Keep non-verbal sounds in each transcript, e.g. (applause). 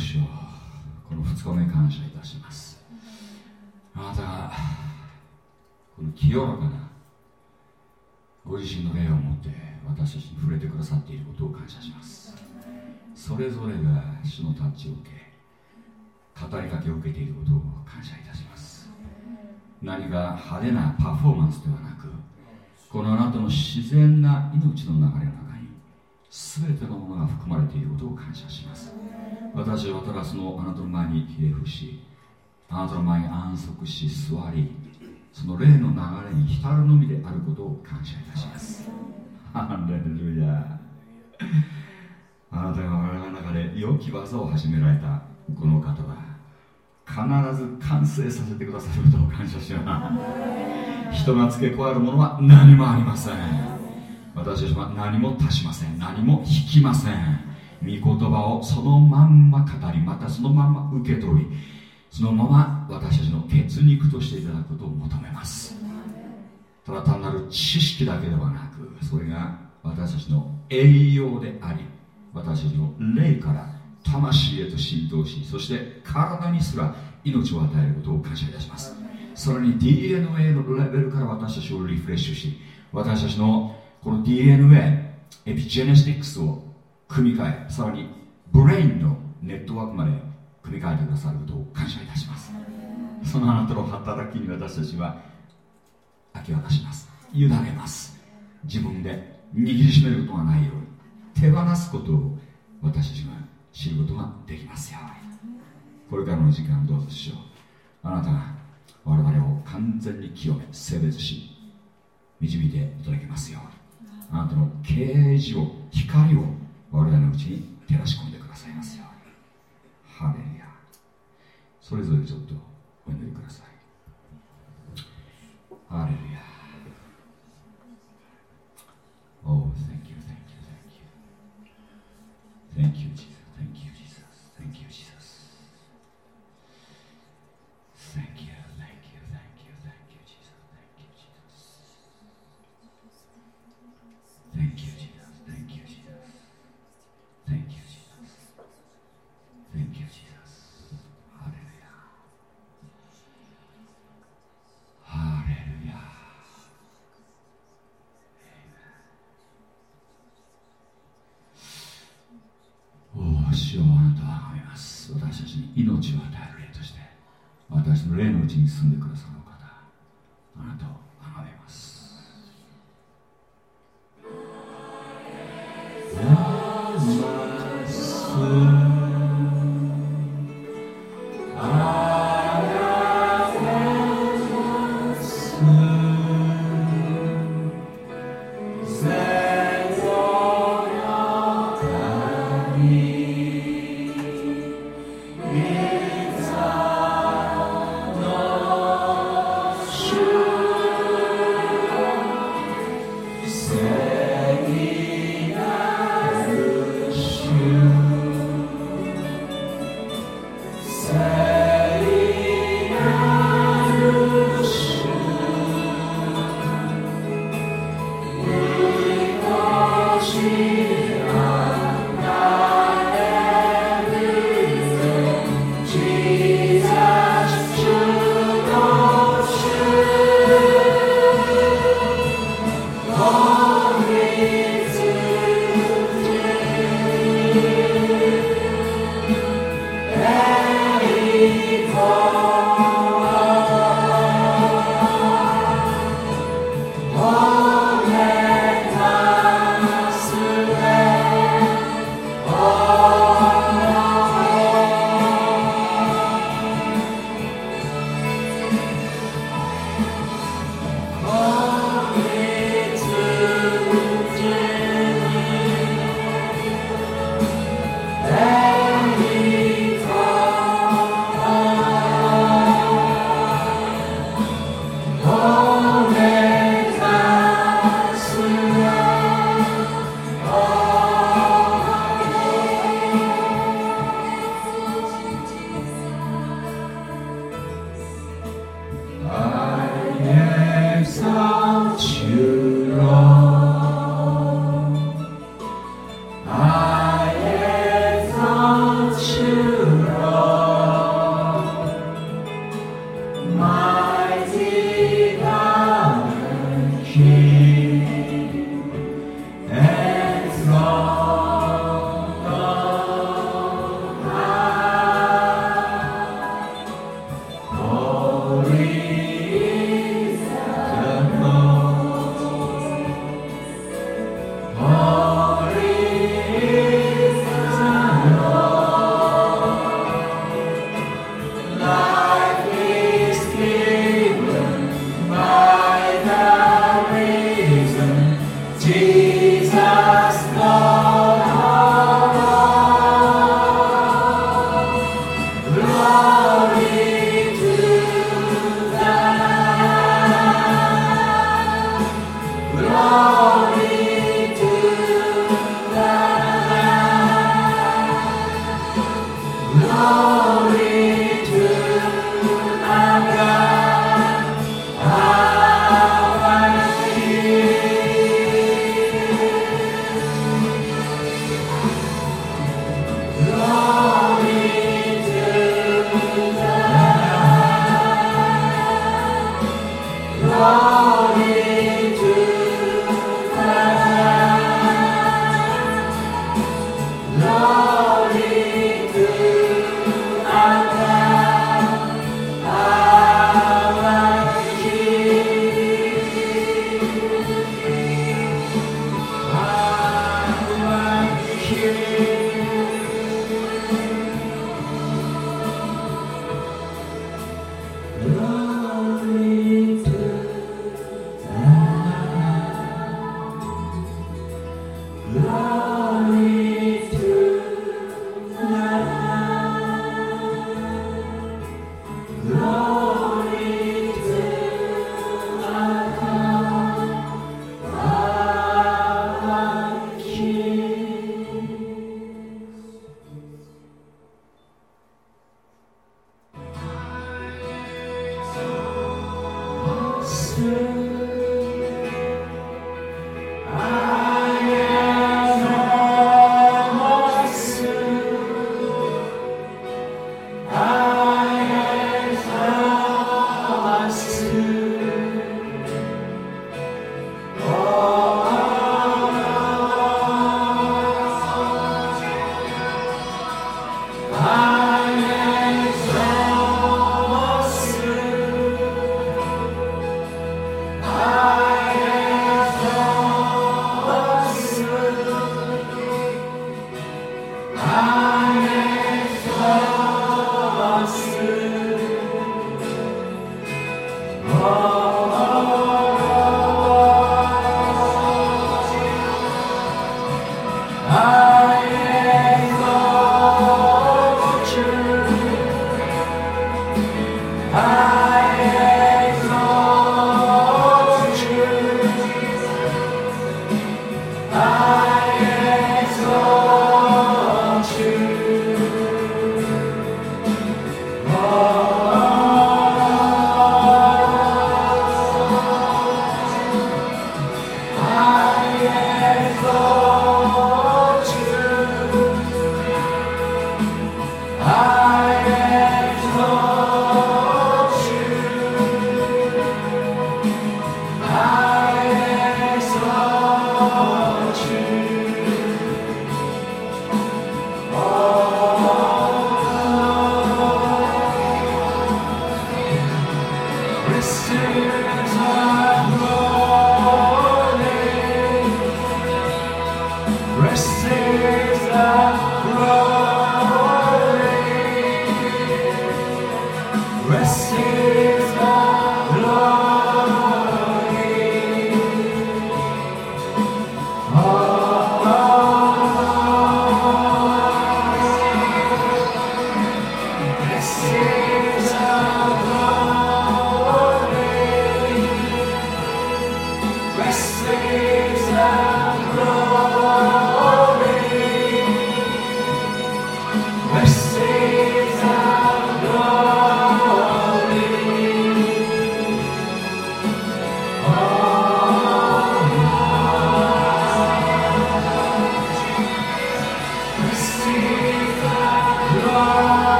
主よこの2日目感謝いたします。あなたがこの清らかなご自身の霊を持って私たちに触れてくださっていることを感謝します。それぞれが主のタッチを受け語りかけを受けていることを感謝いたします。何か派手なパフォーマンスではなくこのあなたの自然な命の流れの中全てのものが含まれていることを感謝します。私はただそのあなたの前にひれ伏しあなたの前に安息し座りその霊の流れに浸るのみであることを感謝いたします。ハレルヤ。あなたが我々の中で良き技を始められたこの方は必ず完成させてくださることを感謝します。人が付け加えるものは何もありません私たちは何も足しません。何も引きません。御言葉をそのまんま語りまたそのまんま受け取りそのまま私たちの血肉としていただくことを求めます。ただ単なる知識だけではなくそれが私たちの栄養であり私たちの霊から魂へと浸透しそして体にすら命を与えることを感謝いたします。さらに DNA のレベルから私たちをリフレッシュし私たちのこの DNA エピジェネティックスを組み替えさらにブレインのネットワークまで組み替えてくださることを感謝いたします。そのあなたの働きに私たちは明け渡します。委ねます。自分で握りしめることがないように手放すことを私たちが知ることができますよう。これからの時間どうぞ主よ。あなたが我々を完全に清め性別し導いていただきますように。あなたの啓示を光を我々のうちに照らし込んでくださいますようにハレルヤそれぞれちょっとお祈りくださいハレルヤ Oh, thank you, thank you, thank you. Thank you, Jesus. 地に住んでください。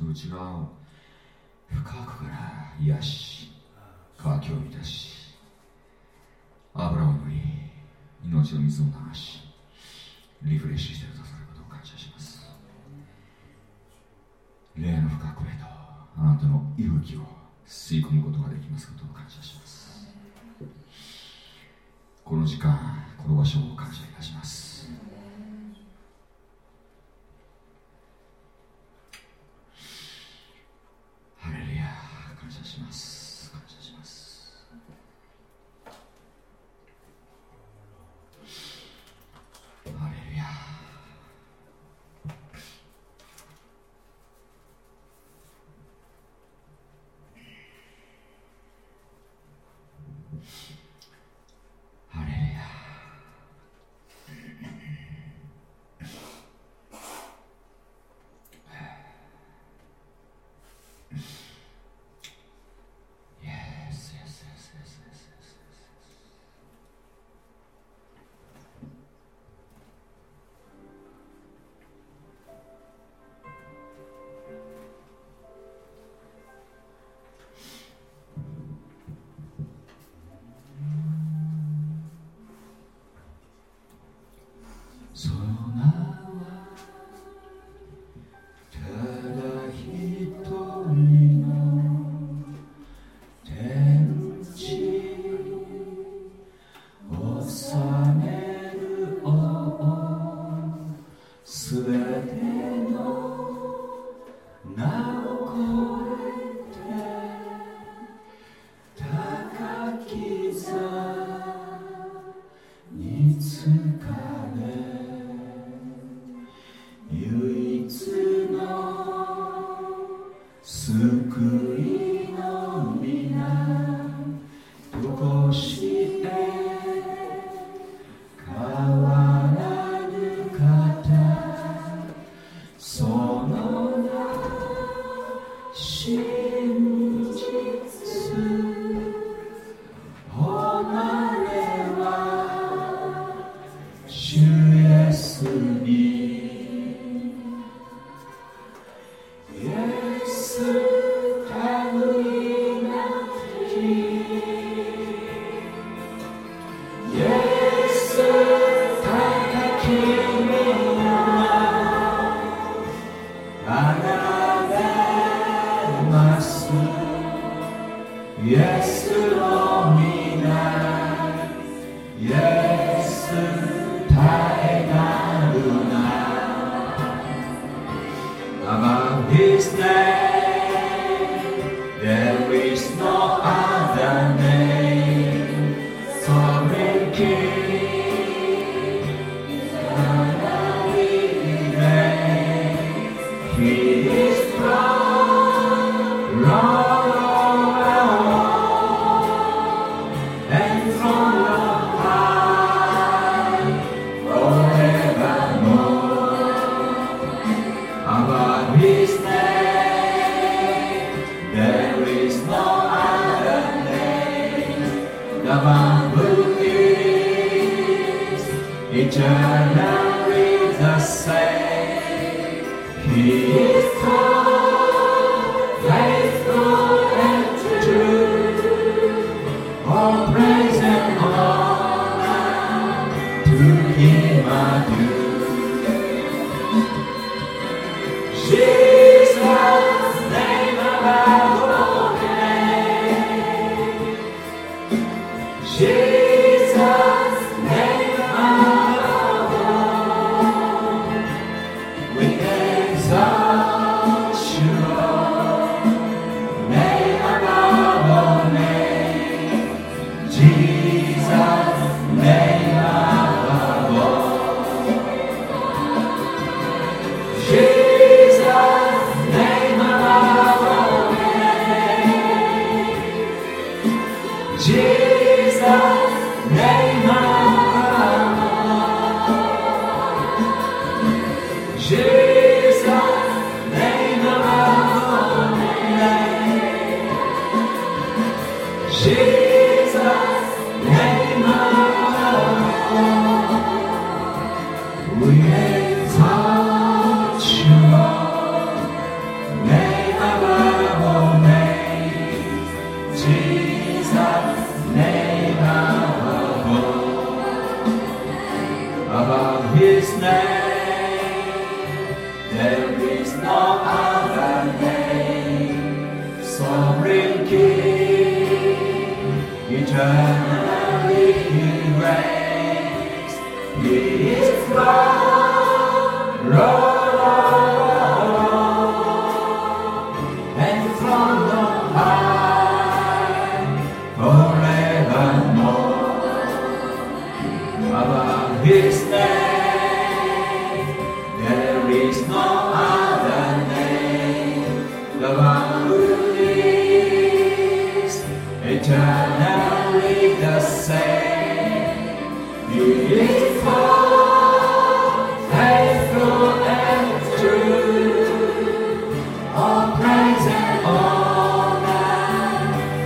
の内側を深くから癒し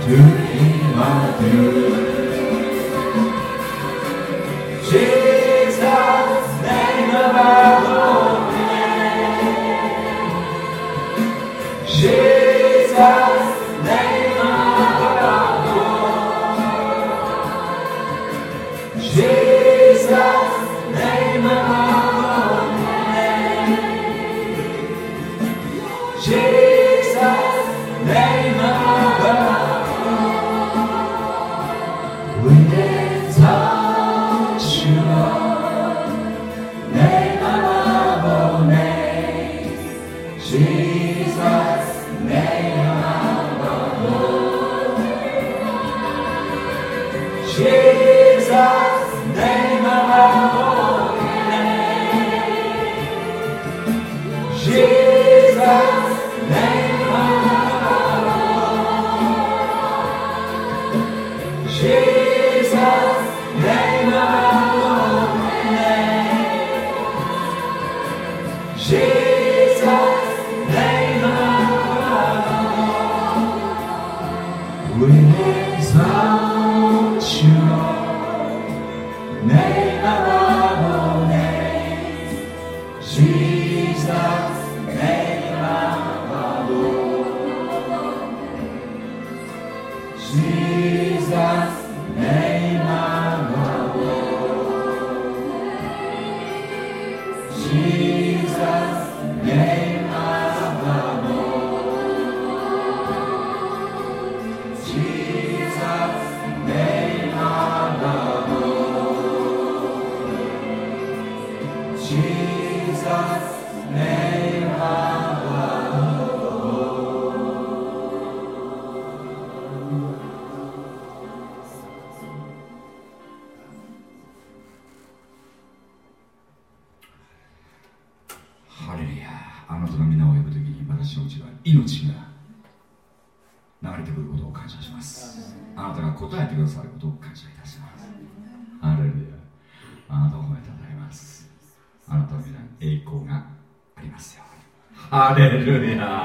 to be my dear. ハレルヤ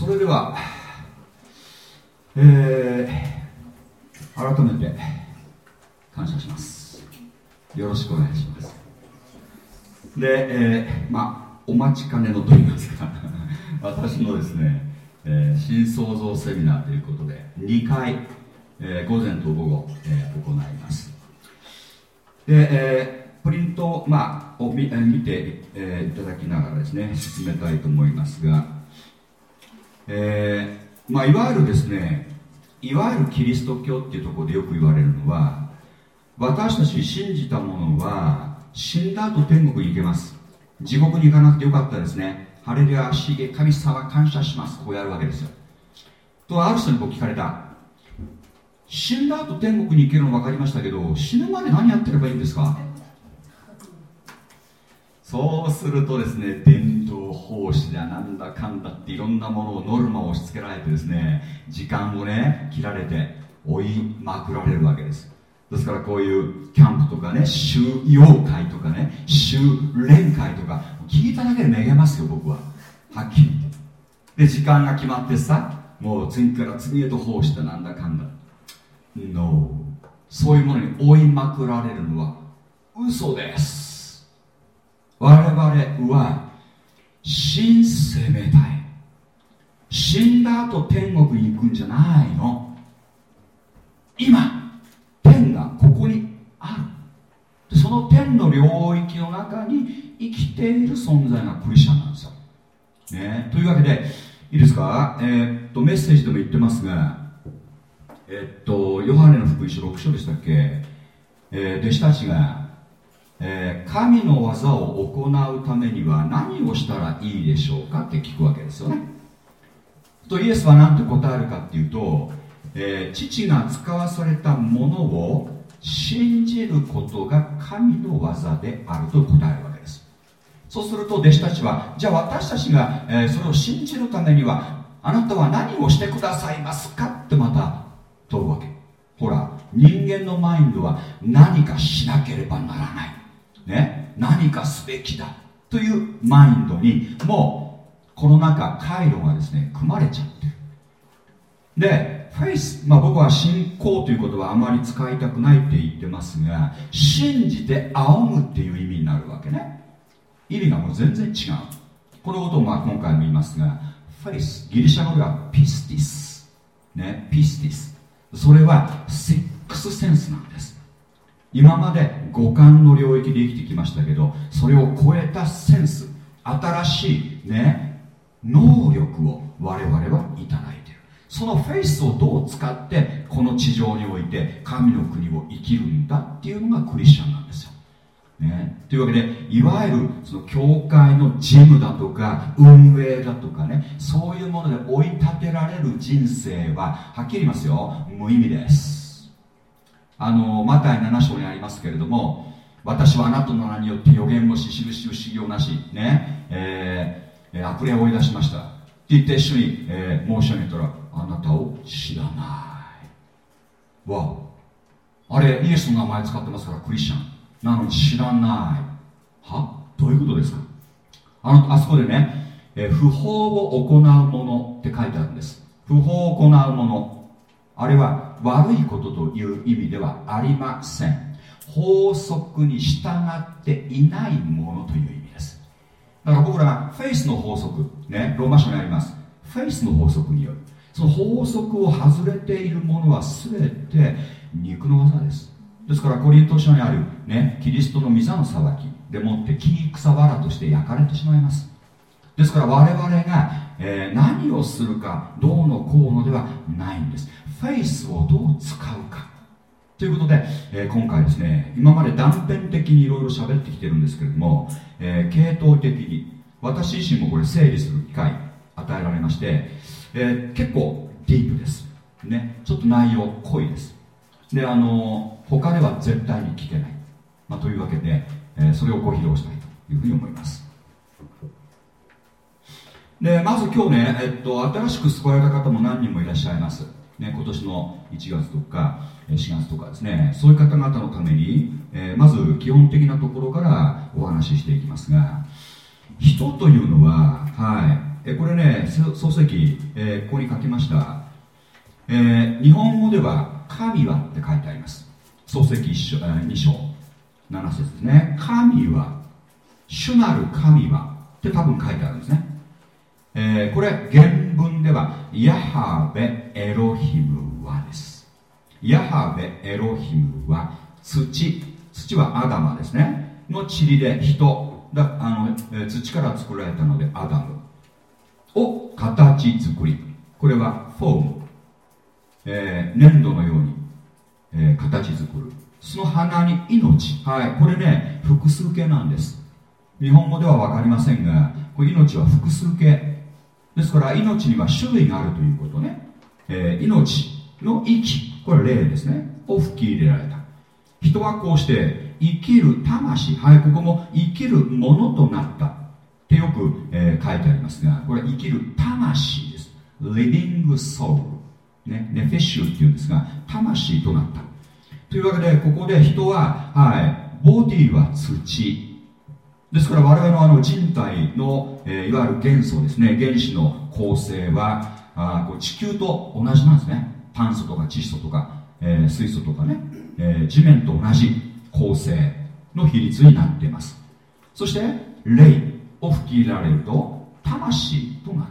それでは、えー、改めて感謝します。よろしくお願いします。で、えー、まあお待ちかねのといいますか (laughs) 私のですね、えー、新創造セミナーということで2回、えー、午前と午後、えー、行います。で、えー、プリント、まあ、を見見て、えー、いただきながらですね進めたいと思いますがえーまあ、いわゆるですねいわゆるキリスト教っていうところでよく言われるのは私たち信じたものは死んだ後天国に行けます。地獄に行かなくてよかったですね。ハレルヤしげ神様感謝します。こうやるわけですよ。とある人に僕聞かれた。死んだ後天国に行けるの分かりましたけど死ぬまで何やってればいいんですか？そうするとですね伝道奉仕だなんだかんだっていろんなものをノルマを押し付けられてですね時間をね切られて追いまくられるわけです。ですからこういうキャンプとかね修養会とかね修練会とか聞いただけでめげますよ僕は。はっきり言って。で時間が決まってさもう次から次へと奉仕だなんだかんだ。No そういうものに追いまくられるのは嘘です。我々は新生命体死んだ後天国に行くんじゃないの。今天がここにある。その天の領域の中に生きている存在がクリスチャンなんですよ、ね、というわけでいいですか、えー、っとメッセージでも言ってますがえ、っとヨハネの福音書6章でしたっけ、えー、弟子たちがえー、神の技を行うためには何をしたらいいでしょうかって聞くわけですよね。とイエスは何て答えるかっていうと、えー、父が使わされたものを信じることが神の技であると答えるわけです。そうすると弟子たちはじゃあ私たちが、えー、それを信じるためにはあなたは何をしてくださいますかってまた問うわけ。ほら人間のマインドは何かしなければならない。ね、何かすべきだというマインドにもうこの中回路がですね組まれちゃってる。でフェイス、まあ、僕は信仰ということはあまり使いたくないって言ってますが信じて仰ぐっていう意味になるわけね。意味がもう全然違う。このことをまあ今回も言いますがフェイスギリシャ語ではピスティス。ねピスティス。それはセックスセンスなんです。今まで五感の領域で生きてきましたけどそれを超えたセンス新しいね能力を我々はいただいている。そのフェイスをどう使ってこの地上において神の国を生きるんだっていうのがクリスチャンなんですよ。ね、というわけでいわゆるその教会の事務だとか運営だとかねそういうもので追い立てられる人生ははっきり言いますよ。無意味です。あのマタイ7章にありますけれども私はあなたの名によって予言もし印を修行なしねえー、悪霊を追い出しました。って言って一緒に、えー、申し上げたらあなたを知らない。わあれイエスの名前使ってますからクリスチャン。なのに知らない。は？どういうことですか？あのあそこでね、えー、不法を行うものって書いてあるんです。不法を行うものあれは悪いことという意味ではありません。法則に従っていないものという意味です。だから僕らフェイスの法則ねローマ書にあります。フェイスの法則による。その法則を外れているものは全て肉の技です。ですからコリント書にある、ね、キリストの御座の裁きでもって木草わらとして焼かれてしまいます。ですから我々が、えー、何をするかどうのこうのではないんです。フェイスをどう使うか。ということで、えー、今回ですね今まで断片的にいろいろ喋ってきてるんですけれども、えー、系統的に私自身もこれ整理する機会与えられまして、えー、結構ディープです。ねちょっと内容濃いです。であの他では絶対に聞けない、まあ、というわけで、えそれをご披露したいというふうに思います。でまず今日ね、えっと、新しく救われた方も何人もいらっしゃいます。ね、今年の1月とか4月とかですねそういう方々のために、えー、まず基本的なところからお話ししていきますが人というのは、はいえこれね漱石、えー、ここに書きました、えー、日本語では「神は」って書いてあります。漱石1章、2章7節ですね。神は主なる神はって多分書いてあるんですね。え、これ原文ではヤハベエロヒムはです。ヤハベエロヒムは土。土はアダマですね。の塵で人。だあの土から作られたのでアダム。を形作り。これはフォーム、えー、粘土のように、えー、形作る。その花に命。はい。これね複数形なんです。日本語では分かりませんがこれ命は複数形。ですから命には種類があるということね、えー、命の息。これ霊ですね。を吹き入れられた。人はこうして生きる魂。はいここも生きるものとなった。ってよく、えー、書いてありますがこれ生きる魂です。living soul ね、ネフェッシュっていうんですが魂となった。というわけでここで人は、はい、ボディは土。ですから我々のあの人体の、えー、いわゆる元素ですね原子の構成はあこう地球と同じなんですね。炭素とか窒素とか、えー、水素とかね、えー、地面と同じ構成の比率になっています。そして霊を吹き入れられると魂となっ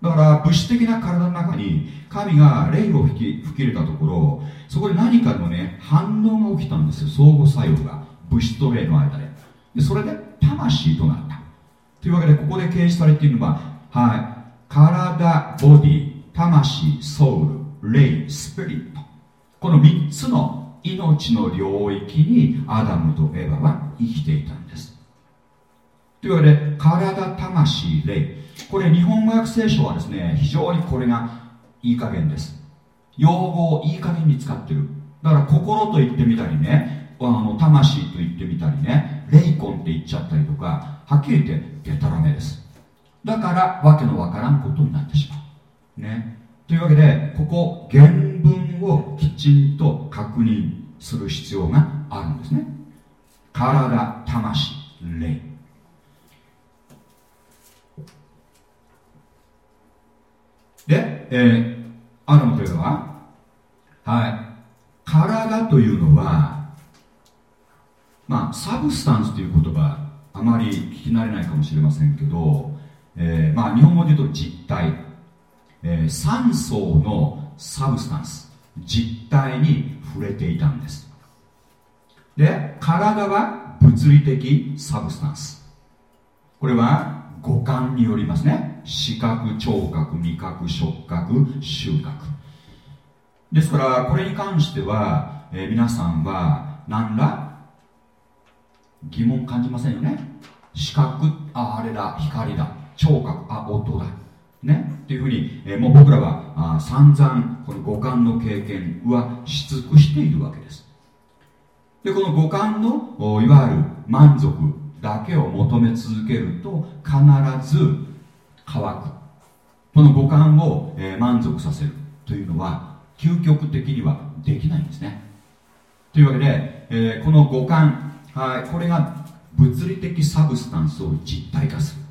た。だから物質的な体の中に神が霊を吹き吹き入れたところそこで何かのね反応が起きたんですよ。相互作用が。物質と霊の間で。でそれで魂となった。というわけでここで掲示されているのははい。体ボディ魂ソウル霊スピリットこの3つの命の領域にアダムとエヴァは生きていたんです。というわけで体魂霊これ日本語訳聖書はですね非常にこれがいい加減です。用語をいい加減に使ってる。だから心と言ってみたりねあの魂と言ってみたりねレイコンって言っちゃったりとかはっきり言ってデタラメです。だからわけのわからんことになってしまう。ね。というわけでここ原文をきちんと確認する必要があるんですね。体魂霊。で、えー、アダムというのははい。体というのはまあ、 substance という言葉あまり聞き慣れないかもしれませんけど、えー、まあ、日本語で言うと実体、えー、3層の substance。実体に触れていたんです。で体は物理的サブスタンス。これは五感によりますね。視覚聴覚味覚触覚収穫ですからこれに関しては、えー、皆さんは何ら疑問感じませんよね。視覚ああれだ。光だ。聴覚。あ音だ。ね？っていうふうに、えー、もう僕らはあ散々この五感の経験はし尽くしているわけです。でこの五感のいわゆる満足だけを求め続けると必ず乾く。この五感を、えー、満足させる。というのは究極的にはできないんですね。というわけで、えー、この五感はい、これが物理的サブスタンスを実体化する。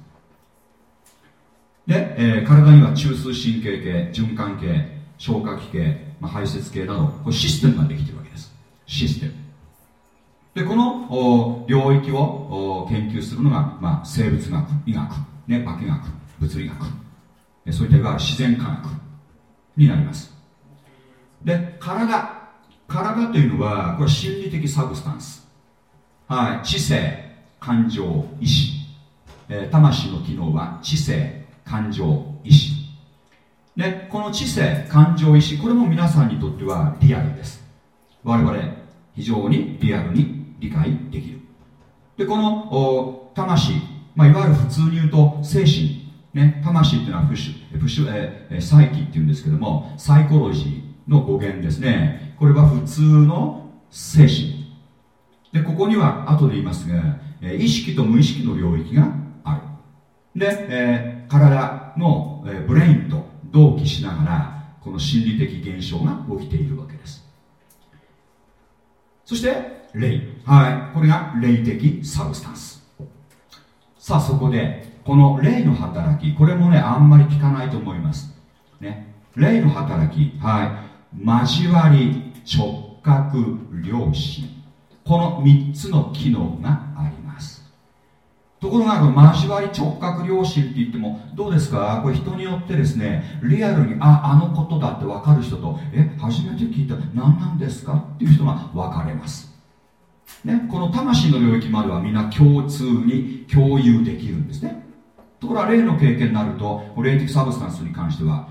で、えー、体には中枢神経系循環系消化器系、まあ、排泄系などこれシステムができてるわけです。システム。でこの領域を研究するのが、まあ、生物学医学、ね、化学物理学。そういったいわ自然科学になります。で体。体というのはこれ心理的サブスタンス。はい、知性感情意志、えー、魂の機能は知性感情意志。でこの知性感情意志これも皆さんにとってはリアルです。我々非常にリアルに理解できる。でこの魂、まあ、いわゆる普通に言うと精神、ね、魂っていうのはプッシュプシュ、えー、サイキっていうんですけどもサイコロジーの語源ですね。これは普通の精神。でここには後で言いますが、え意識と無意識の領域がある。で、えー、体の、え brain と同期しながらこの心理的現象が起きているわけです。そして霊。はい。これが霊的 substance。さあそこでこの霊の働きこれもねあんまり聞かないと思います。ね。霊の働き。はい。交わり直角良心。この3つの機能があります。ところがこの交わり直角良心って言ってもどうですか？これ人によってですねリアルにああのことだって分かる人とえ初めて聞いた。何なんですか？っていう人が分かれます。ね、この魂の領域まではみんな共通に共有できるんですね。ところが霊の経験になると霊的サブスタンスに関しては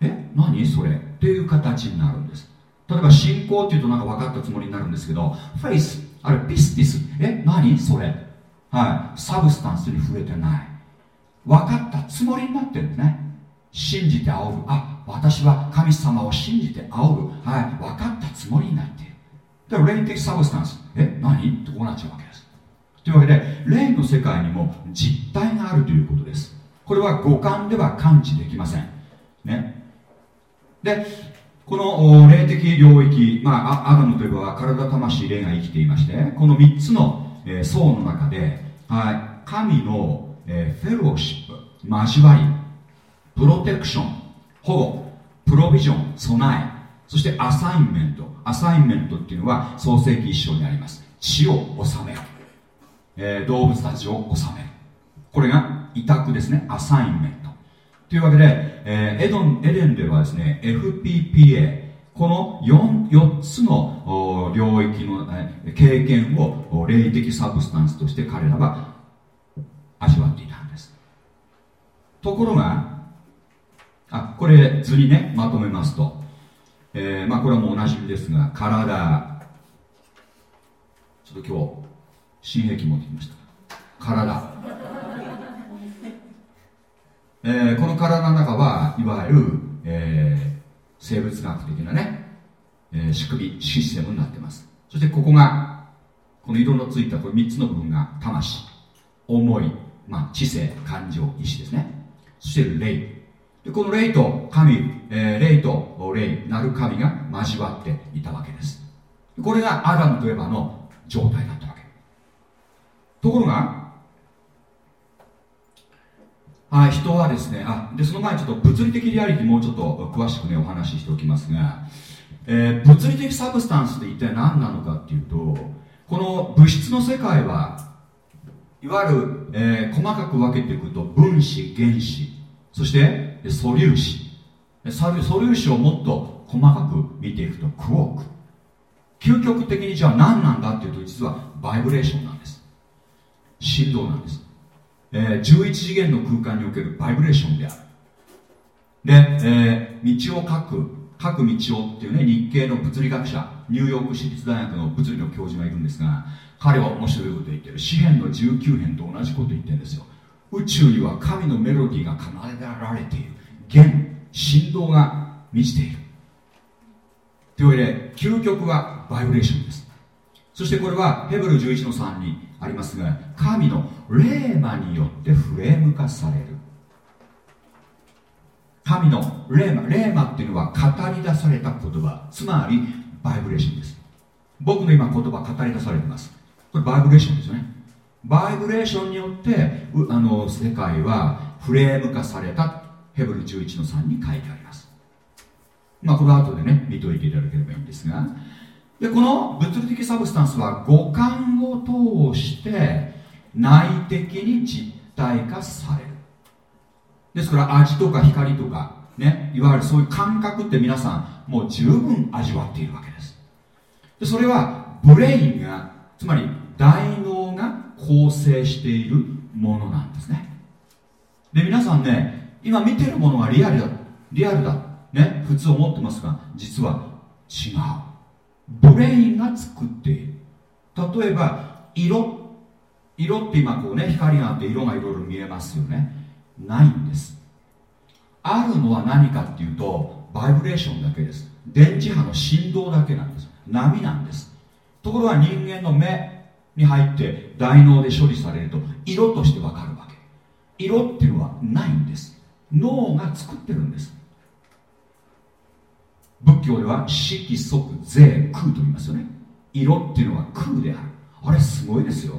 え何それ？っていう形になるんです。例えば信仰っていうとなんか分かったつもりになるんですけど faith あれ πίστις え何？それ。はい。 substance に触れてない。分かったつもりになってるんですね。信じて仰ぐ。あ私は神様を信じて仰ぐ。はい。分かったつもりになっている。だから霊的 substance え何？ってこうなっちゃうわけです。というわけで霊の世界にも実体があるということです。これは五感では感知できません。ね。でこの霊的領域、まあ、アダムといえば体魂霊が生きていましてこの3つの、えー、層の中で、はい、神の、えー、 fellowship 交わり protection 保護 provision 備えそして assignment assignment っていうのは創世記一章にあります。地を治める、えー、動物たちを治める。これが委託ですね。アサインメントというわけで、えー、エドンエデンではですね FPPA この 4, 4つの領域の、え経験を霊的サブスタンスとして彼らは味わっていたんです。ところがあこれ図にねまとめますと、えー、まあ、これはもうおなじみですが体。ちょっと今日新兵器持ってきました。体。えー、この体の中はいわゆる、えー、生物学的なね、えー、仕組みシステムになってます。そしてここがこの色のついたこれ3つの部分が魂。思い、まあ、知性感情意志ですね。そして霊。でこの霊と神、えー、霊と霊なる神が交わっていたわけです。これがアダムとエバの状態だったわけ。ところがあ人はですねあでその前にちょっと物理的リアリティもうちょっと詳しくねお話ししておきますが、えー、物理的 substance って一体何なのかっていうとこの物質の世界はいわゆる、えー、細かく分けていくと分子原子そして素粒子。素粒子をもっと細かく見ていくとクォーク。究極的にじゃあ何なんだっていうと実はバイブレーションなんです。振動なんです。えー、11次元の空間におけるバイブレーションである。で、えー、道を書く書く道をっていうね日系の物理学者ニューヨーク市立大学の物理の教授がいるんですが彼は面白いこと言ってる。詩篇の19編と同じこと言ってるんですよ。宇宙には神のメロディーが奏でられている。弦振動が満ちている。というわけで究極はバイブレーションです。そしてこれはヘブル11の3にありますが神の霊魔によってフレーム化される。神の霊魔霊魔っていうのは語り出された言葉。つまりバイブレーションです。僕の今言葉語り出されてます。これバイブレーションですよね。バイブレーションによってあの世界はフレーム化された。ヘブル11の3に書いてあります。まあこの後でね見といていただければいいんですが。でこの物理的サブスタンスは五感を通して内的に実体化される。ですから味とか光とかねいわゆるそういう感覚って皆さんもう十分味わっているわけです。でそれは brain がつまり大脳が構成しているものなんですね。で皆さんね今見てるものがリアルだ。リアルだ。ね普通思ってますが実は違う。 brain が作っている。例えば色。色って今こうね光があって色がいろいろ見えますよね。ないんです。あるのは何かっていうとバイブレーションだけです。電磁波の振動だけなんです。波なんです。ところが人間の目に入って大脳で処理されると色としてわかるわけ。色っていうのはないんです。脳が作ってるんです。仏教では色即税空と言いますよね。色っていうのは空である。あれすごいですよ。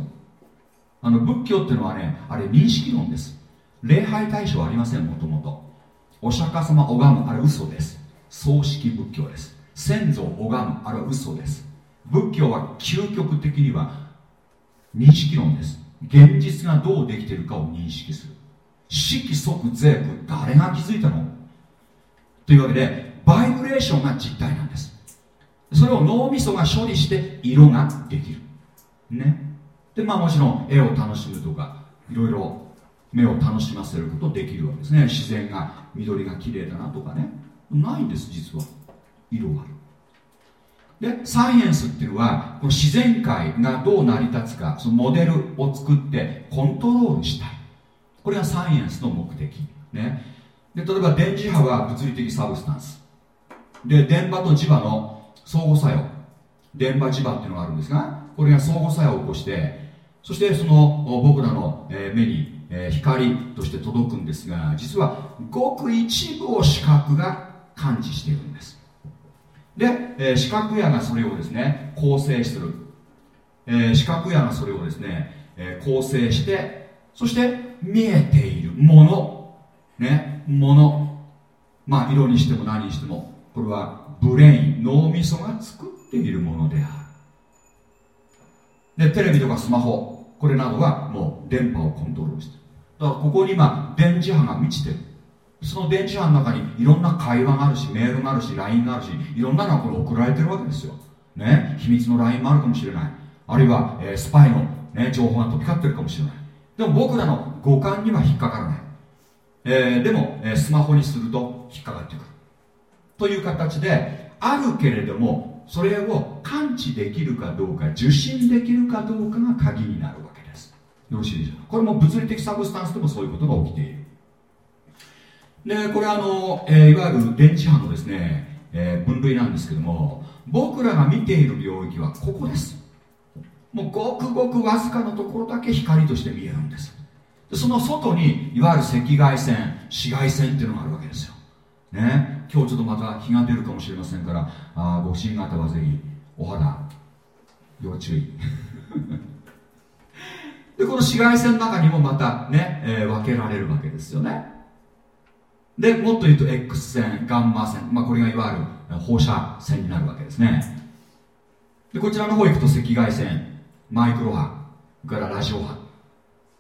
あの仏教っていうのはねあれ認識論です。礼拝対象はありませんもともと。お釈迦様拝むあれ嘘です。葬式仏教です。先祖拝むあれは嘘です。仏教は究極的には認識論です。現実がどうできてるかを認識する。色即税空誰が気づいたの？というわけでバイブレーションが実体なんです。それを脳みそが処理して色ができる。ね。でまあもちろん絵を楽しむとかいろいろ目を楽しませることできるわけですね。自然が緑が綺麗だなとかね。ないんです実は。色がでサイエンスっていうのはこの自然界がどう成り立つかそのモデルを作ってコントロールしたい。これがサイエンスの目的。ね。で例えば電磁波は物理的サブスタンス。で電波と磁場の相互作用。電波磁場っていうのがあるんですがこれが相互作用を起こしてそしてその僕らの目に光として届くんですが実はごく一部を視覚が感知しているんです。で視覚野がそれをですね構成する。視覚野がそれをですね構成してそして見えている。ものねものまあ色にしても何にしても。これはブレイン脳みそが作っているものである。でテレビとかスマホ。これなどはもう電波をコントロールしてる。だからここに今電磁波が満ちてる。その電磁波の中にいろんな会話があるしメールがあるし LINE があるしいろんなのがこれ送られてるわけですよ。ね？秘密の LINE もあるかもしれない。あるいは、えー、スパイの、ね、情報が飛び交ってるかもしれない。でも僕らの五感には引っかからない、えー、でも、えー、スマホにすると引っかかってくる。という形であるけれどもそれを感知できるかどうか受信できるかどうかが鍵になるわけです。よろしいでしょうか？これも物理的サブスタンスでもそういうことが起きている。でこれあの、えー、いわゆる電磁波のですね、えー、分類なんですけども僕らが見ている領域はここです。もうごくごくわずかのところだけ光として見えるんです。その外にいわゆる赤外線紫外線っていうのがあるわけですよ。ね。今日ちょっとまた日が出るかもしれませんからあご神方はぜひお肌要注意。(laughs) でこの紫外線の中にもまたね、えー、分けられるわけですよね。でもっと言うと X 線ガンマ線、まあ、これがいわゆる放射線になるわけですね。でこちらの方行くと赤外線マイクロ波からラジオ波。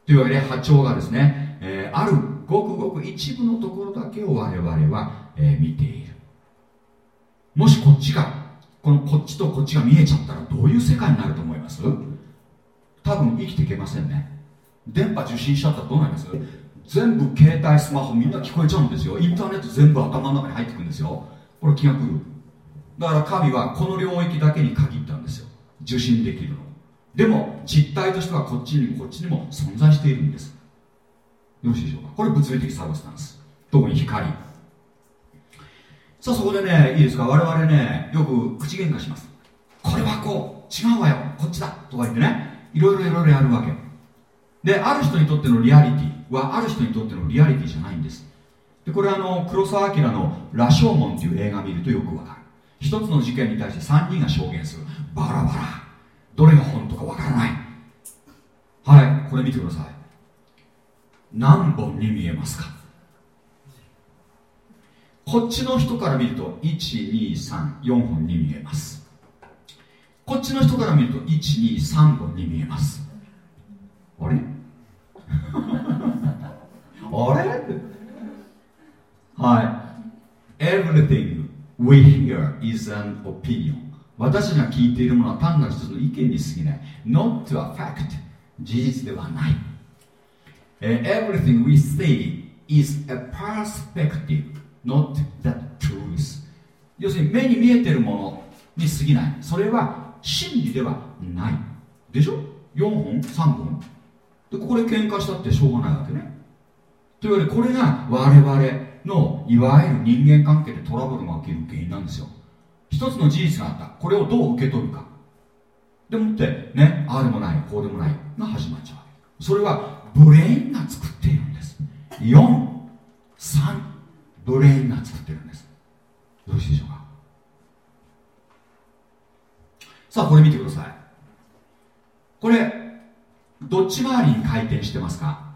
というわけで波長がですね、えー、あるごくごく一部のところだけを我々は、え、見ている。もしこっちがこのこっちとこっちが見えちゃったらどういう世界になると思います？多分生きていけませんね。電波受信しちゃったらどうなります？全部携帯スマホみんな聞こえちゃうんですよ。インターネット全部頭の中に入ってくるんですよ。これ気が来るだから神はこの領域だけに限ったんですよ。受信できるの。でも実体としてはこっちにもこっちにも存在しているんです。よろしいでしょうか？これ物理的サービスなんです。特に光？さあそこでねいいですか？我々ねよく口喧嘩します。これはこう違うわよこっちだとか言ってねいろいろいろいろやるわけ。である人にとってのリアリティはある人にとってのリアリティじゃないんです。でこれあの黒澤明の「羅生門」っていう映画見るとよくわかる。一つの事件に対して3人が証言する。バラバラ。どれが本当かわからない。はいこれ見てください。何本に見えますか？こっちの人から見ると1234本に見えます。こっちの人から見ると123本に見えます。あれ？(laughs) あれ？はい。Everything we hear is an opinion. 私が聞いているものは単なる一つの意見に過ぎない。Not a fact. 事実ではない、Everything we say is a perspective. Not the truth. 要するに目に見えてるものに過ぎない。それは真理ではない。でしょ？4本3本。でここで喧嘩したってしょうがないわけね。というわけでこれが我々のいわゆる人間関係でトラブルが起きる原因なんですよ。一つの事実があった。これをどう受け取るか。でもってねああでもないこうでもないが始まっちゃうそれは brain が作っているんです。4 3 43 brain が作ってるんです。よろしいでしょうか？さあこれ見てください。これどっち回りに回転してますか？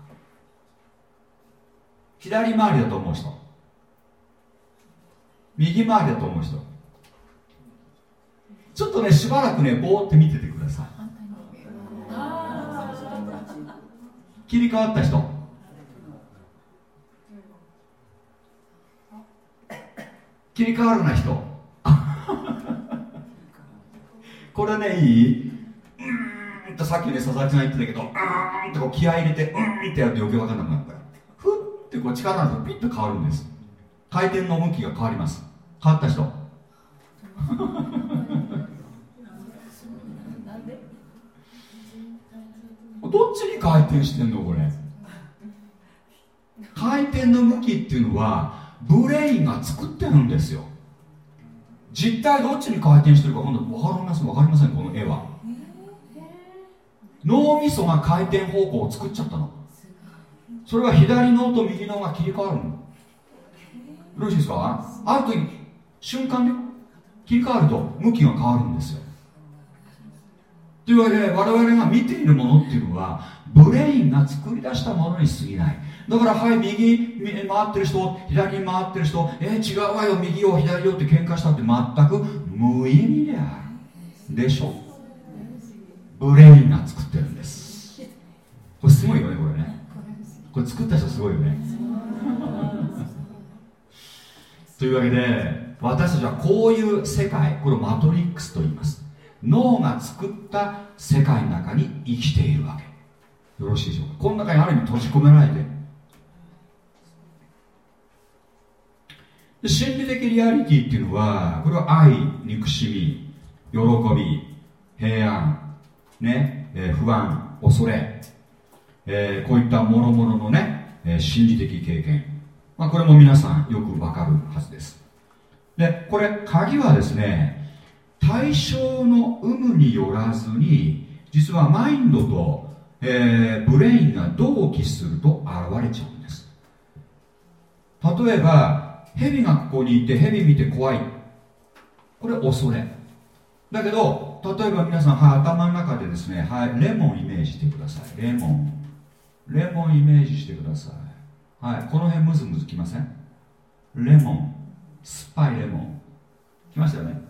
左回りだと思う人。右回りだと思う人。ちょっとねしばらくねぼーって見ててください。切り替わった人切り替わるな人。(laughs) これねいい？うーんとさっきね佐々木さん言ってたけどうーんとこう気合い入れてうんってやると余計分かんなくなるから。ふってこう力がピッと変わるんです。回転の向きが変わります。変わった人。(laughs) どっちに回転してんのこれ？回転の向きっていうのはブレインが作ってるんですよ。実体どっちに回転してるか本当分かります分かりませんこの絵は。脳みそが回転方向を作っちゃったの。それは左脳と右脳が切り替わるの。よろしいですか？ある時瞬間で切り替わると向きが変わるんですよ。というわけで我々が見ているものっていうのはブレインが作り出したものに過ぎないだからはい右回ってる人左に回ってる人えー、違うわよ右よ左よって喧嘩したって全く無意味である。でしょブレインが作ってるんです。これすごいよねこれね。これ作った人すごいよね。(laughs) というわけで私たちはこういう世界これをマトリックスと言います。脳が作った世界の中に生きているわけ。よろしいでしょうか。この中にある意味閉じ込められてで心理的リアリティっていうのはこれは愛憎しみ喜び平安ね、えー、不安恐れ、えー、こういったものもののね、えー、心理的経験、まあ、これも皆さんよくわかるはずです。でこれ鍵はですね対象の有無によらずに実はマインドと、え、ブレインが同期すると現れちゃうんです。例えば蛇がここにいて蛇見て怖い。これ恐れ。だけど例えば皆さん、はい、頭の中でですね、はい、レモンイメージしてください。レモン。レモンイメージしてください。はいこの辺ムズムズきません？レモン。酸っぱいレモン。きましたよね？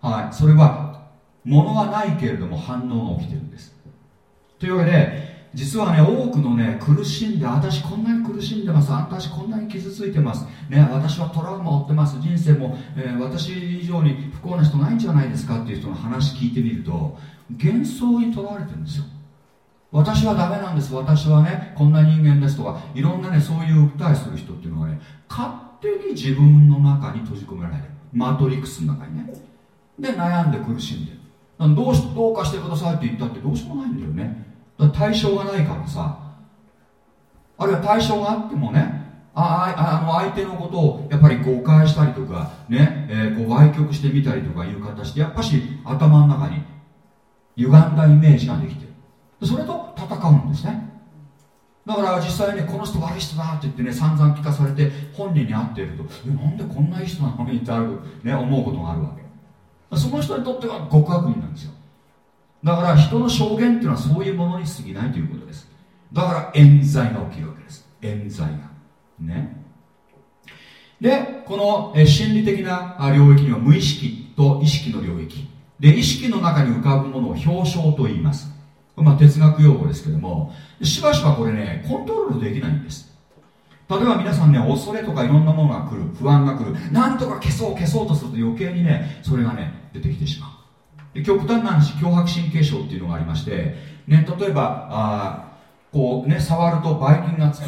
はいそれは物はないけれども反応が起きてるんです。というわけで実はね多くのね苦しんで私こんなに苦しんでます。私こんなに傷ついてます。ね私はトラウマを負ってます。人生も、えー、私以上に不幸な人ないんじゃないですかっていう人の話聞いてみると幻想にとらわれてるんですよ。私はダメなんです。私はねこんな人間ですとかいろんなねそういう訴えする人っていうのはね勝手に自分の中に閉じ込められる。マトリックスの中にね。で悩んで苦しんで。どうしどうかしてくださいって言ったってどうしようもないんだよね。対象がないからさ。あるいは対象があってもねああの相手のことをやっぱり誤解したりとかね、えー、こう歪曲してみたりとかいう形でやっぱし頭の中に歪んだイメージができてる。それと戦うんですね。だから実際ねこの人悪い人だって言ってね散々聞かされて本人に会っているとえなんでこんないい人なの？にってある、ね、思うことがあるわけ。その人にとっては極悪人なんですよ。だから人の証言っていうのはそういうものに過ぎないということです。だから冤罪が起きるわけです。冤罪が。ね。でこの心理的な領域には無意識と意識の領域。で意識の中に浮かぶものを表彰と言います。まあ、哲学用語ですけども。しばしばこれねコントロールできないんです。例えば皆さんね恐れとかいろんなものが来る。不安が来る。なんとか消そう消そうとすると余計にねそれがね出てきてしまう。極端な話脅迫神経症っていうのがありまして、ね、例えばあこうね触るとばい菌がつく。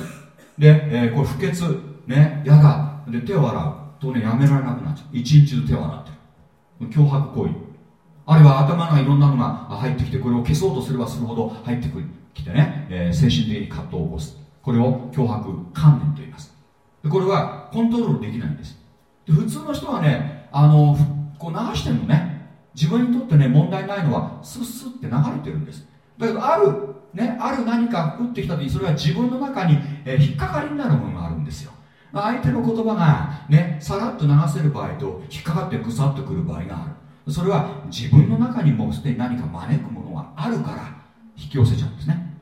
で、えー、これ不潔ねやだ。で手を洗う。とねやめられなくなっちゃう。一日中手を洗ってる。脅迫行為。あるいは頭がいろんなのが入ってきてこれを消そうとすればするほど入ってくる。きてね、えー、精神的に葛藤を起こす。これを脅迫観念と言います。でこれはコントロールできないんです。で普通の人はねあのこう流してるのね。自分にとってね問題ないのはスッスッって流れてるんです。だけどあるねある何か降ってきた時それは自分の中に、えー、引っかかりになるものがあるんですよ。相手の言葉がねさらっと流せる場合と引っかかってぐさっとくる場合がある。それは自分の中にもすでに何か招くものがあるから引き寄せちゃうんですね。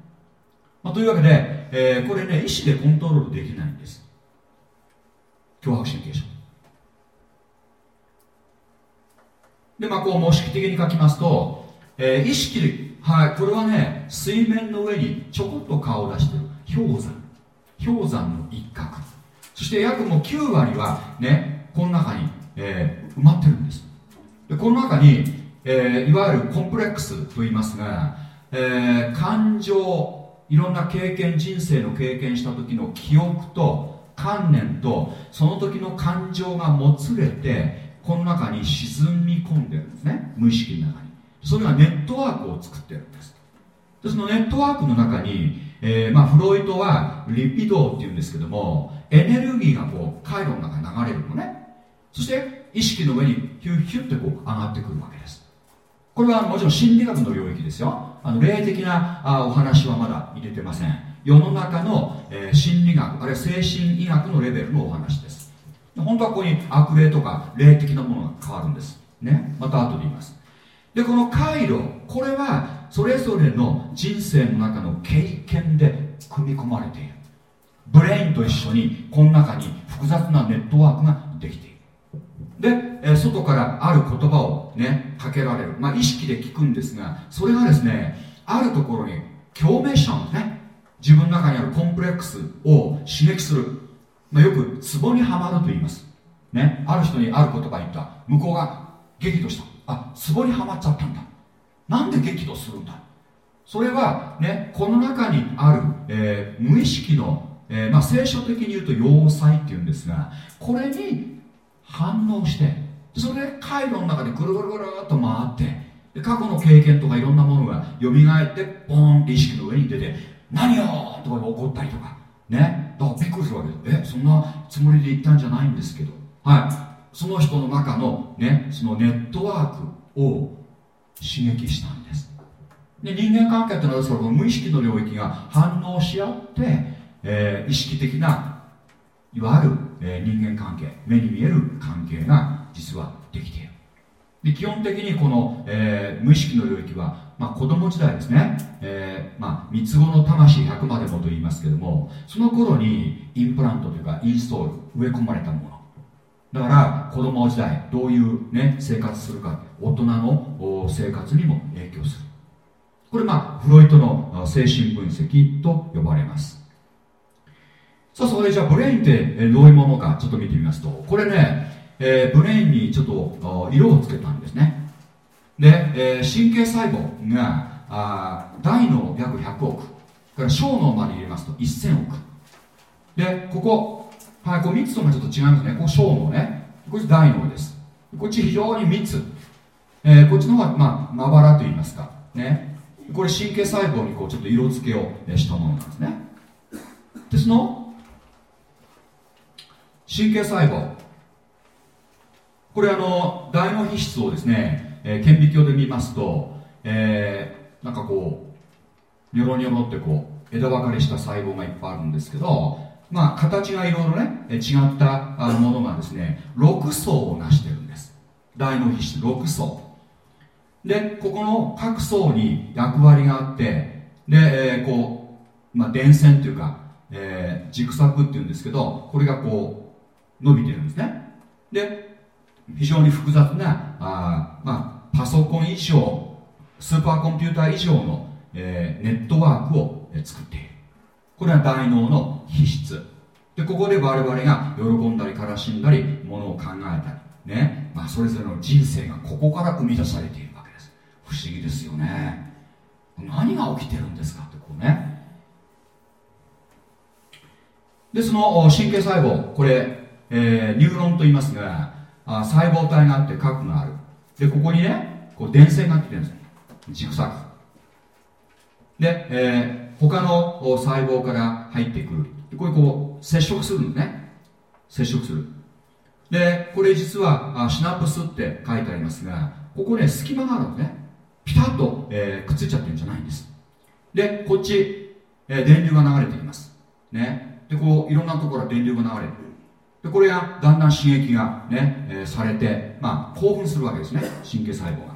まあ、というわけで、えー、これね意思でコントロールできないんです。脅迫神経症。でまあこう模式的に書きますとえー、意識、はい、これはね水面の上にちょこっと顔を出してる。氷山。氷山の一角。そして約もう9割はねこの中に、えー、埋まってるんです。でこの中に、えー、いわゆるコンプレックスと言いますが、えー、感情いろんな経験人生の経験した時の記憶と観念とその時の感情がもつれてこの中に沈み込んでるんですね。無意識の中に。それがネットワークを作ってるんです。でそのネットワークの中に、えー、まあ、フロイトはリピドーっていうんですけどもエネルギーがこう回路の中に流れるのね。そして意識の上にヒュッヒュッてこう上がってくるわけです。これはもちろん心理学の領域ですよ。あの霊的なあお話はまだ入れてません。世の中の、えー、心理学あるいは精神医学のレベルのお話本当はここに悪霊とか霊的なものが変わるんです。ね。また後で言います。でこの回路これはそれぞれの人生の中の経験で組み込まれている。ブレインと一緒にこの中に複雑なネットワークができている。で、え外からある言葉をねかけられる、まあ、意識で聞くんですがそれがですねあるところに共鳴しちゃうんですね。自分の中にあるコンプレックスを刺激する、まあ、よくツボにはまると言います。ね。ある人にある言葉言った。向こうが激怒した。あツボにはまっちゃったんだ。なんで激怒するんだ。それはねこの中にある、えー、無意識のえー、まあ、聖書的に言うと要塞っていうんですがこれに反応してそれで回路の中でぐるぐるぐるっと回って過去の経験とかいろんなものが蘇ってポーンって意識の上に出て何よとか怒ったりとか。ね。だからびっくりするわけ。でえそんなつもりで言ったんじゃないんですけど。はい。その人の中のねそのネットワークを刺激したんです。で人間関係ってのはその無意識の領域が反応し合ってえー、意識的ないわゆる、えー、人間関係目に見える関係が実はできている。で基本的にこの、えー、無意識の領域は、まあ、子供時代ですね、えーまあ、三つ子の魂100までもと言いますけどもその頃にインプラントというかインストール植え込まれたもの。だから子供時代どういう、ね、生活するか大人の生活にも影響する。これまあフロイトの精神分析と呼ばれます。さあそこでじゃあ brain ってどういうものかちょっと見てみますと。これね、えー、 brain にちょっと色をつけたんですね。で、えー、神経細胞があ大脳約100億。から小脳まで入れますと1000億。でここはいこう密度がちょっと違いますね。ここ小脳ね。こっち大脳です。こっち非常に密、えー、こっちの方がまあまばらと言いますか。ね。これ神経細胞にこうちょっと色付けをしたものなんですね。でその神経細胞。これあの大脳皮質をですね、えー、顕微鏡で見ますと、えー、なんかこうニョロニョロってこう枝分かれした細胞がいっぱいあるんですけどまあ形がいろいろね違ったものがですね6層を成してるんです。大脳皮質6層。でここの各層に役割があってで、えー、こう、まあ、電線というか、えー、軸索っていうんですけどこれがこう伸びてるんですね。で非常に複雑なあ、まあ、パソコン以上スーパーコンピューター以上の、えー、ネットワークを、作っている。これは大脳の皮質。でここで我々が喜んだり悲しんだりものを考えたりね、まあ、それぞれの人生がここから生み出されているわけです。不思議ですよね。何が起きてるんですかってこうね。でその神経細胞。これえー、ニューロンと言いますがあ細胞体があって核がある。でここにねこう電線が来てるんです軸索で、えー、他の細胞から入ってくる。これこう接触するのね。接触する。でこれ実はあシナプスって書いてありますがここね隙間があるのね。ピタッと、えー、くっついちゃってるんじゃないんです。でこっち、えー、電流が流れてきます。ね。でこういろんなところから電流が流れてでこれがだんだん刺激がね、えー、されて、まあ、興奮するわけですね (laughs) 神経細胞が。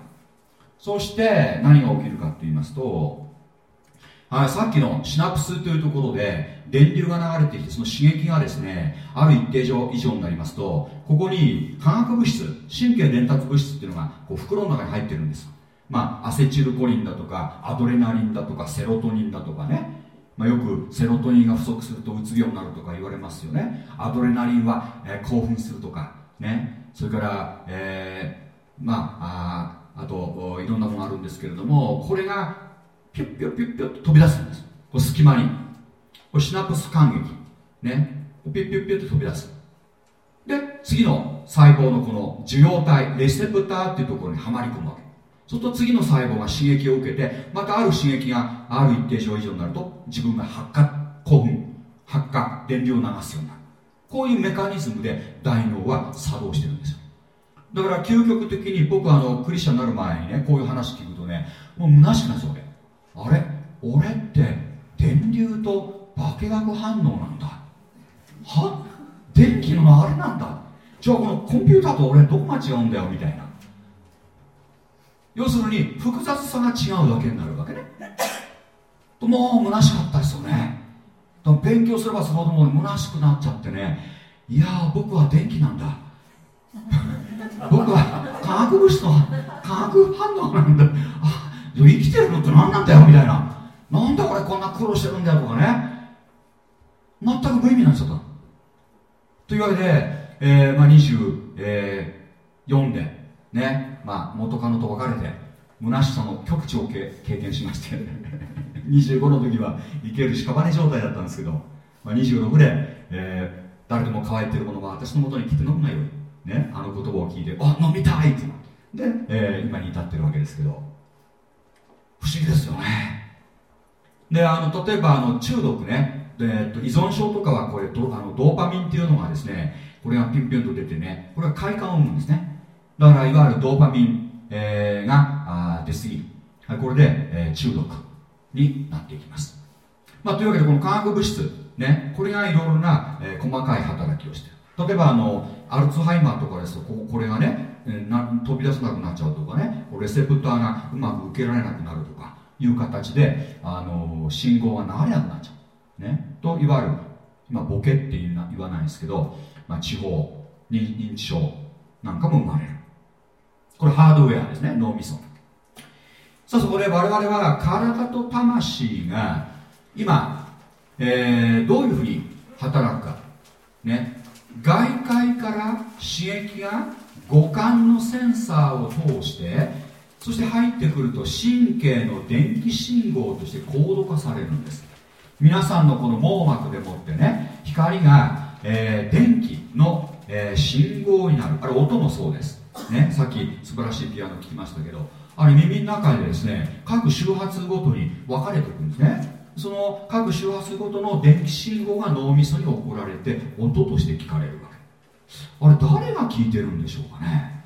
そして何が起きるかと言いますとはい、さっきのシナプスというところで電流が流れてきてその刺激がですねある一定上以上になりますとここに化学物質神経伝達物質っていうのがこう袋の中に入ってるんです。まあ、アセチルコリンだとかアドレナリンだとかセロトニンだとかね、まあ、よくセロトニンが不足するとうつ病になるとか言われますよね。アドレナリンは、えー、興奮するとかね。それから、えー、まあああといろんなものあるんですけれどもこれがピュッピュッピュッピュッと飛び出すんです。こ隙間に。これシナプス感激。ね。ピュッピュッピュッと飛び出す。で次の細胞のこの受容体レセプターっていうところにはまり込むわそうすると次の細胞が刺激を受けてまたある刺激がある一定上以上になると自分が発火興奮発火電流を流すようになる。こういうメカニズムで大脳は作動してるんですよ。だから究極的に僕はあのクリスチャンになる前にねこういう話聞くとねもう虚しくなっちゃあれ？俺って電流と化学反応なんだ。は？電気の流れなんだ。じゃあこのコンピューターと俺どこが違うんだよみたいな。要するに複雑さが違うだけになるわけね。ともう虚しかったですよね。勉強すればするほども虚しくなっちゃってね。いや僕は電気なんだ。(laughs) 僕は化学物質の化学反応なんだ。あ生きてるのって何なんだよみたいな。なんで俺こんな苦労してるんだよとかね。全く無意味なんですよと。いうわけで、えーまあ、24、えー、で、ね。まあ、元カノと別れて虚しさの極地を経験しまして (laughs) 25の時は生ける屍状態だったんですけど、まあ、26で、えー、誰でも乾いてるものが私のもとに来て飲むなよ、ね、あの言葉を聞いてあ飲みたいって。で、えー、今に至ってるわけですけど不思議ですよね。であの例えばあの中毒ねで、えっと、依存症とかはこれドあのドーパミンっていうのがですねこれがピンピンと出てねこれは快感を生むんですね。だからいわゆるドーパミン、えー、が出過ぎる。はいこれで、えー、中毒になっていきます、まあ、というわけでこの化学物質ねこれがいろいろな、えー、細かい働きをしてる。例えばあのアルツハイマーとかですとここれがね、えー、な飛び出せなくなっちゃうとかねレセプターがうまく受けられなくなるとかいう形であの信号が流れなくなっちゃう、ね、といわゆる今ボケって言わないんですけど、まあ、地方認知症なんかも生まれる。これハードウェアですね脳みそ。さあそこで我々は体と魂が今、えー、どういうふうに働くか。ね。外界から刺激が五感のセンサーを通してそして入ってくると神経の電気信号として高度化されるんです。皆さんのこの網膜でもってね光が、えー、電気の、えー、信号になる。あれ音もそうです。ねさっき素晴らしいピアノ聞きましたけどあれ耳の中でですね各周波数ごとに分かれていくんですね。その各周波数ごとの電気信号が脳みそに送られて音として聞かれるわけ。あれ誰が聞いてるんでしょうかね。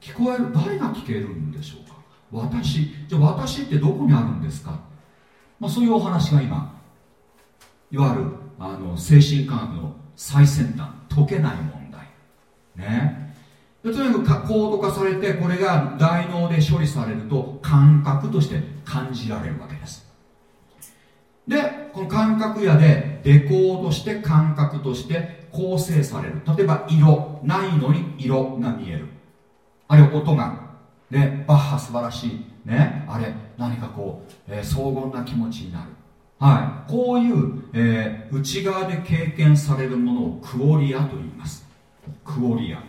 聞こえる誰が聞けるんでしょうか。私じゃあ私ってどこにあるんですか、まあ、そういうお話が今いわゆるあの精神科学の最先端解けない問題。ね。とにかく高度化されてこれが大脳で処理されると感覚として感じられるわけです。でこの感覚やでデコードして感覚として構成される。例えば色。ないのに色が見える。あるいは音が。でバッハ素晴らしい。ね。あれ。何かこう、えー、荘厳な気持ちになる。はい。こういう、えー、内側で経験されるものをクオリアと言います。クオリア。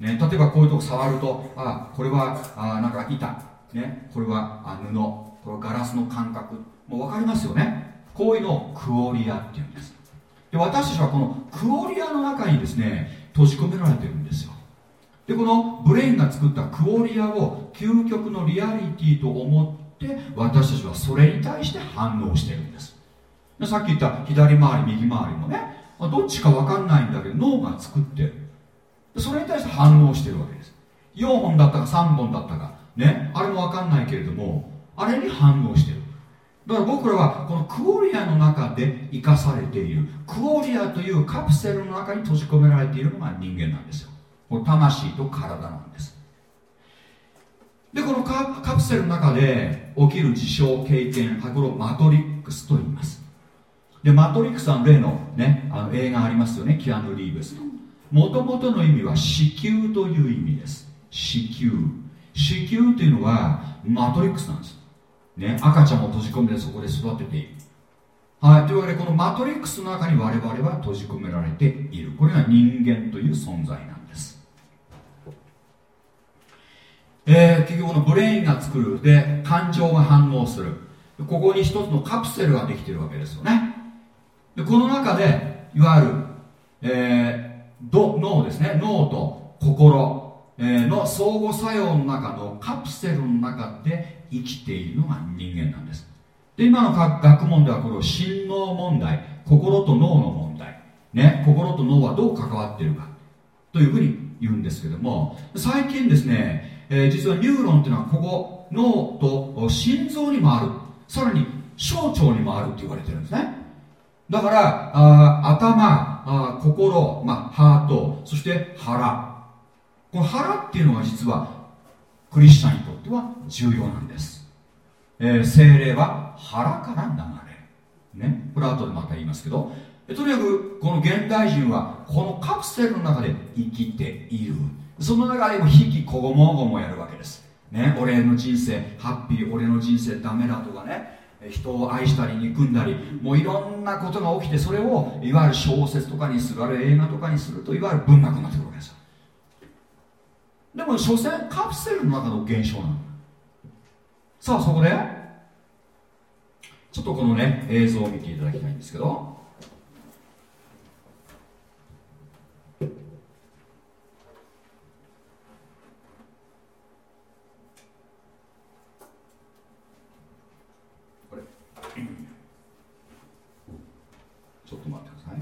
ね、例えばこういうとこ触るとあこれはあなんか板、ね、これはあ布。これはガラスの感覚もう分かりますよね。こういうのをクオリアっていうんです。で私たちはこのクオリアの中にですね閉じ込められてるんですよ。でこのブレインが作ったクオリアを究極のリアリティと思って私たちはそれに対して反応してるんです。でさっき言った左回り右回りもね。どっちか分かんないんだけど脳が作ってる。それに対して反応してるわけです。4本だったか3本だったか。ね？あれも分かんないけれどもあれに反応してる。だから僕らはこのクオリアの中で生かされているクオリアというカプセルの中に閉じ込められているのが人間なんですよ。この魂と体なんです。でこのカプセルの中で起きる事象経験これをマトリックスと言います。でマトリックスは例の,、ね、あの映画ありますよね。キアヌ・リーブスの。もともとの意味は子宮という意味です。子宮。子宮っていうのはマトリックスなんです、ね、赤ちゃんを閉じ込めてそこで育てている。はい、というわけでこのマトリックスの中に我々は閉じ込められている。これが人間という存在なんです。えー、結局このブレインが作る。で感情が反応する。ここに一つのカプセルができてるわけですよね。でこの中でいわゆる、えー、ど脳ですね。脳と心、えー、の相互作用の中のカプセルの中で生きているのが人間なんです。で今の学問ではこれを心脳問題心と脳の問題、ね、心と脳はどう関わっているか。というふうに言うんですけども。最近ですね、えー、実はニューロンっていうのはここ脳と心臓にもある。さらに小腸にもあるって言われてるんですね。だからあ頭あ心、まあ、ハートそして腹。この腹っていうのが実はクリスチャンにとっては重要なんです。えー、精霊は腹から流れる、ね、これは後でまた言いますけど。とにかくこの現代人はこのカプセルの中で生きている。その中でも引きこごもごもやるわけです。ね。俺の人生ハッピー俺の人生ダメだとかね。人を愛したり憎んだりもういろんなことが起きてそれをいわゆる小説とかにするあるいは映画とかにするといわゆる文学になってくるわけですよ。でも所詮カプセルの中の現象なの。さあそこでちょっとこのね映像を見ていただきたいんですけどこれちょっと待ってください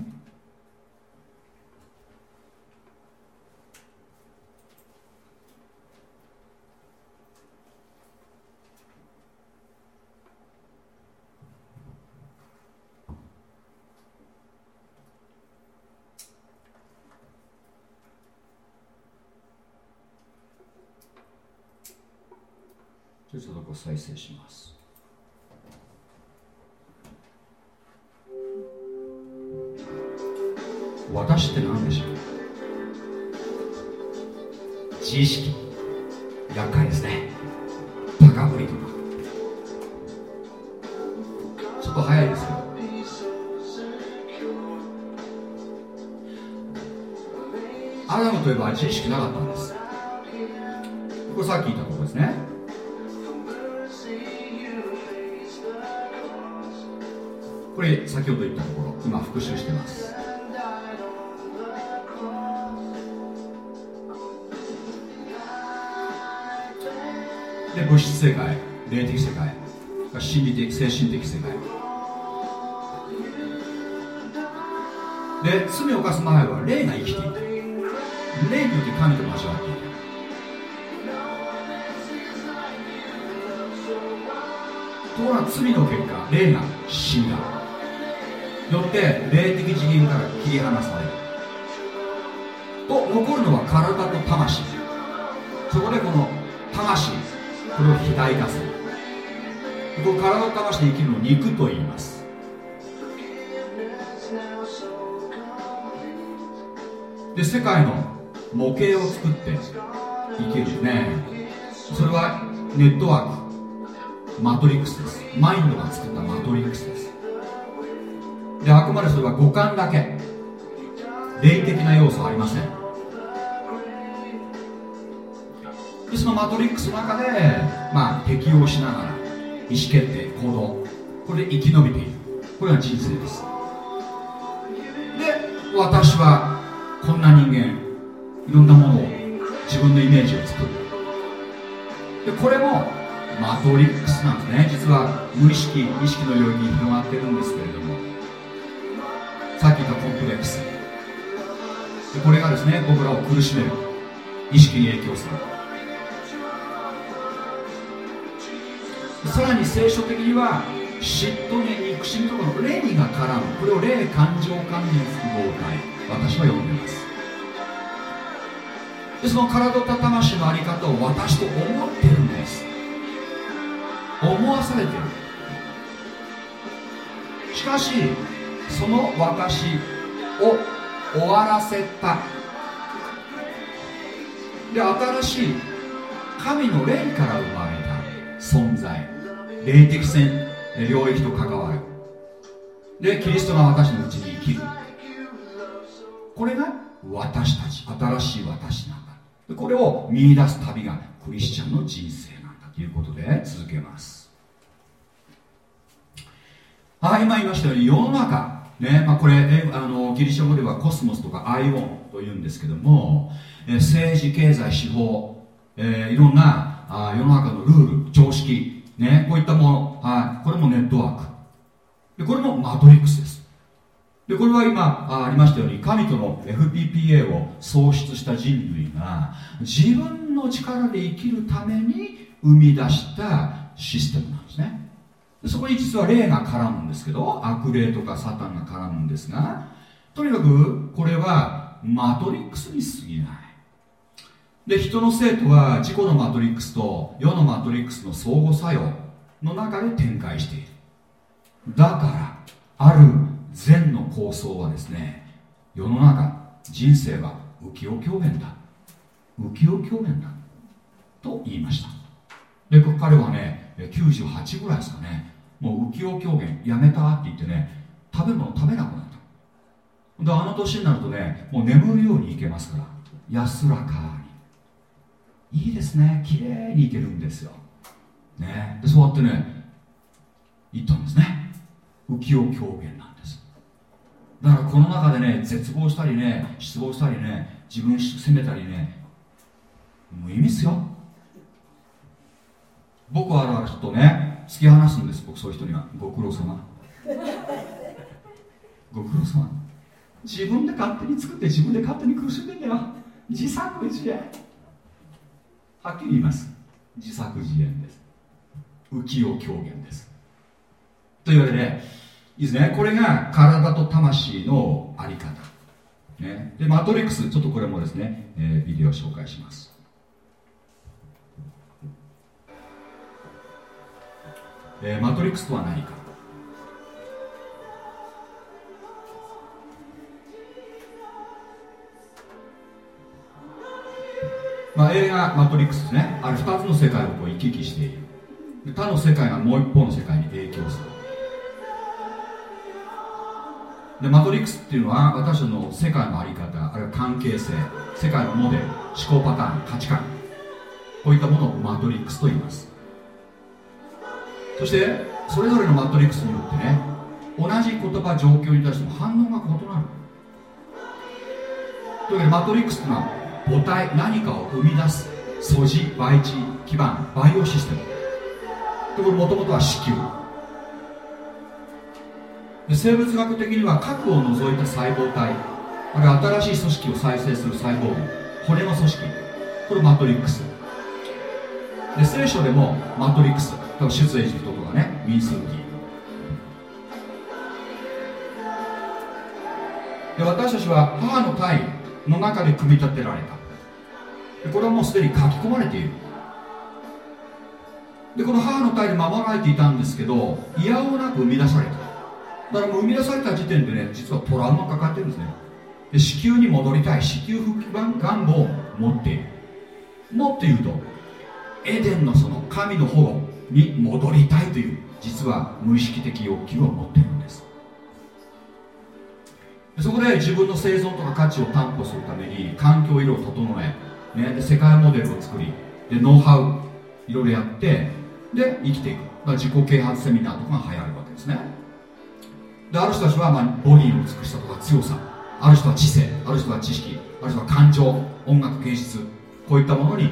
ちょっとこ再生します。私って何でしょう？自意識。厄介ですね。高ぶりとか。ちょっと早いですけど。アダムといえば自意識なかったんです。これさっき言った。れ先ほど言ったところ今復習してます。で物質世界霊的世界心理的精神的世界。で罪を犯す前は霊が生きていた。霊によって神と交わっていた。ところが罪の結果霊が死んだ。って霊的次元から切り離される。と残るのは体と魂。そこでこの魂これを肥大化する。この体と魂で生きるのを肉と言います。で世界の模型を作って生きるね。それはネットワーク。マトリックスです。マインドが作ったマトリックス。くまでそれは五感だけ。霊的な要素はありません。でそのマトリックスの中で、まあ、適応しながら意思決定行動。これで生き延びている。これが人生です。で私はこんな人間いろんなものを自分のイメージを作る。でこれもマトリックスなんですね。実は無意識意識の領域に広がってるんですけれども。さっき言ったコンプレックス。でこれがですね僕らを苦しめる。意識に影響する。さらに聖書的には嫉妬に憎しみとかの霊が絡む。これを霊感情関連複合体。私は呼んでます。でその体と魂の在り方を私と思ってるんです。思わされてる。しかしその私を終わらせた。で新しい神の霊から生まれた存在。霊的線領域と関わる。でキリストが私のうちに生きる。これが私たち新しい私なんだ。これを見出す旅がクリスチャンの人生なんだ。ということで続けます。はい今言いましたように世の中ねまあ、これあのギリシャ語ではコスモスとかアイオンというんですけども、え政治経済司法、えー、いろんなあ世の中のルール常識、ね、こういったもの、はい、これもネットワーク。でこれもマトリックスです。でこれは今あありましたように神との FPPA を創出した人類が自分の力で生きるために生み出したシステムなんですね。そこに実は霊が絡むんですけど悪霊とかサタンが絡むんですがとにかくこれはマトリックスに過ぎない。で人の生徒は自己のマトリックスと世のマトリックスの相互作用の中で展開している。だからある善の構想はですね世の中人生は浮世狂言だ。浮世狂言だ。と言いました。で彼はね98ぐらいですかね。もう浮世狂言やめたって言ってね食べ物食べなくなった。であの年になるとねもう眠るようにいけますから。安らかに。いいですね。綺麗にいけるんですよ。ね。でそうやってね言ったんですね。浮世狂言なんです。だからこの中でね絶望したりね失望したりね自分責めたりね無意味っすよ。僕はある人ね突き放すんです僕そういう人には。ご苦労様。(laughs) ご苦労様。自分で勝手に作って自分で勝手に苦しんでんだよ。自作自演。はっきり言います。自作自演です。浮世狂言です。というわけでいいですね。これが体と魂のあり方、ね、でマトリックスちょっとこれもですね、えー、ビデオ紹介します。えー、マトリックスとは何か。まあ、映画「マトリックス」ですね。ある2つの世界をこう行き来している。他の世界がもう一方の世界に影響する。でマトリックスっていうのは私たちの世界の在り方あるいは関係性世界のモデル思考パターン価値観。こういったものをマトリックスと言います。そしてそれぞれのマトリックスによってね同じ言葉状況に対しても反応が異なる。というわけでマトリックスというのは母体何かを生み出す素地培地基盤バイオシステム。でこれもともとは子宮。で生物学的には核を除いた細胞体あるいは新しい組織を再生する細胞骨の組織。これマトリックス。で聖書でもマトリックス。出エジプトとかね民数記で私たちは母の体の中で組み立てられた。でこれはもうすでに書き込まれている。でこの母の体で守られていたんですけどいやおなく生み出された。だからもう生み出された時点でね実はトラウマかかってるんですね。で子宮に戻りたい。子宮復帰願望を持っている。もっと言うと。エデンのその神の保護。に戻りたいという実は無意識的欲求を持っているんです。そこで自分の生存とか価値を担保するために環境色を整え、ね、で世界モデルを作りでノウハウいろいろやってで生きていく。だから自己啓発セミナーとかが流行るわけですね。である人たちは、まあ、ボディの美しさとか強さ。ある人は知性ある人は知識ある人は感情音楽芸術こういったものに、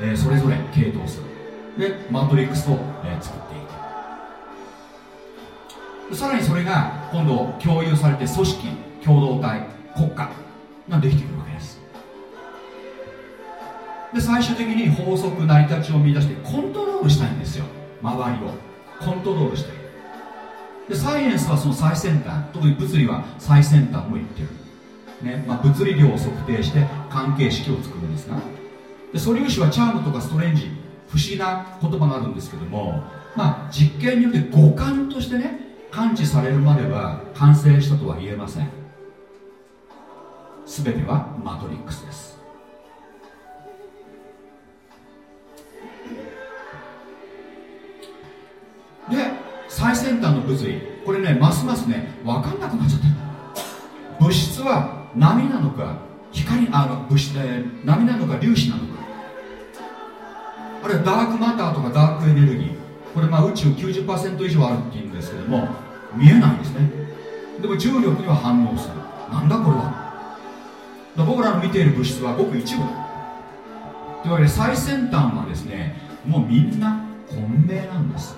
えー、それぞれ傾倒する。でマトリックスを、え、作っていくさらにそれが今度共有されて組織共同体国家ができてくるわけです。で最終的に法則成り立ちを見出してコントロールしたいんですよ。周りを。コントロールしたい。でサイエンスはその最先端。特に物理は最先端も言ってる、ねまあ、物理量を測定して関係式を作るんですがで素粒子はチャームとかストレンジ不思議な言葉があるんですけども、まあ、実験によって五感としてね感知されるまでは完成したとは言えません。全てはマトリックスです。で最先端の物理。これねますますね分かんなくなっちゃった。物質は波なのか光あの物質、えー、波なのか粒子なのか。あるいはダークマターとかダークエネルギー。これまあ宇宙90%以上あるっていうんですけども見えないんですね。でも重力には反応する。なんだこれは。僕らの見ている物質はごく一部だ。というわけで最先端はですねもうみんな混迷なんです。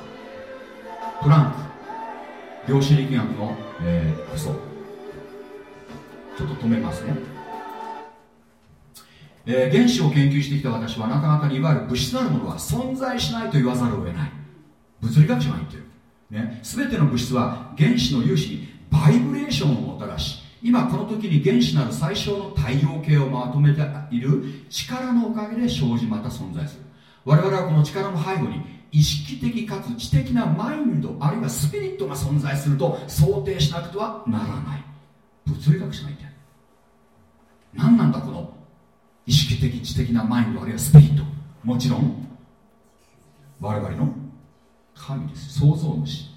プランク。量子力学の、えー、嘘ちょっと止めますね、えー、原子を研究してきた私はあなた方にいわゆる物質なるものは存在しないと言わざるを得ない。物理学者が言ってる、ね、全ての物質は原子の粒子にバイブレーションをもたらし今この時に原子なる最小の太陽系をまとめている力のおかげで生じまた存在する。我々はこの力の背後に意識的かつ知的なマインドあるいはスピリットが存在すると想定しなくてはならない。物理学者が言ってる。何なんだこの意識的知的なマインドあるいはスピリット。もちろん我々の神です。創造主。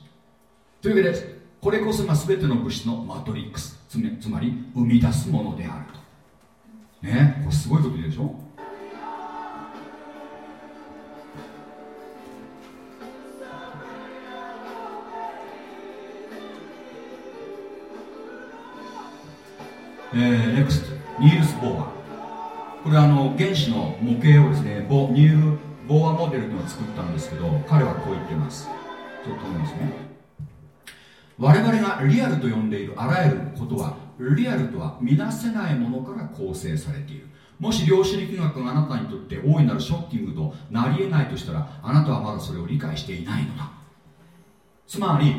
というわけでこれこそが全ての物質のマトリックス。つまり生み出すものであると。ねこれすごいこと言うでしょ？えー、ネクスト。ニールス・ボーアこれはあの原子の模型をですねボニュー・ボーアモデルというのを作ったんですけど彼はこう言ってます。ちょっと思いますね。我々がリアルと呼んでいるあらゆることはリアルとは見なせないものから構成されている。もし量子力学があなたにとって大いなるショッキングとなり得ないとしたらあなたはまだそれを理解していないのだ。つまり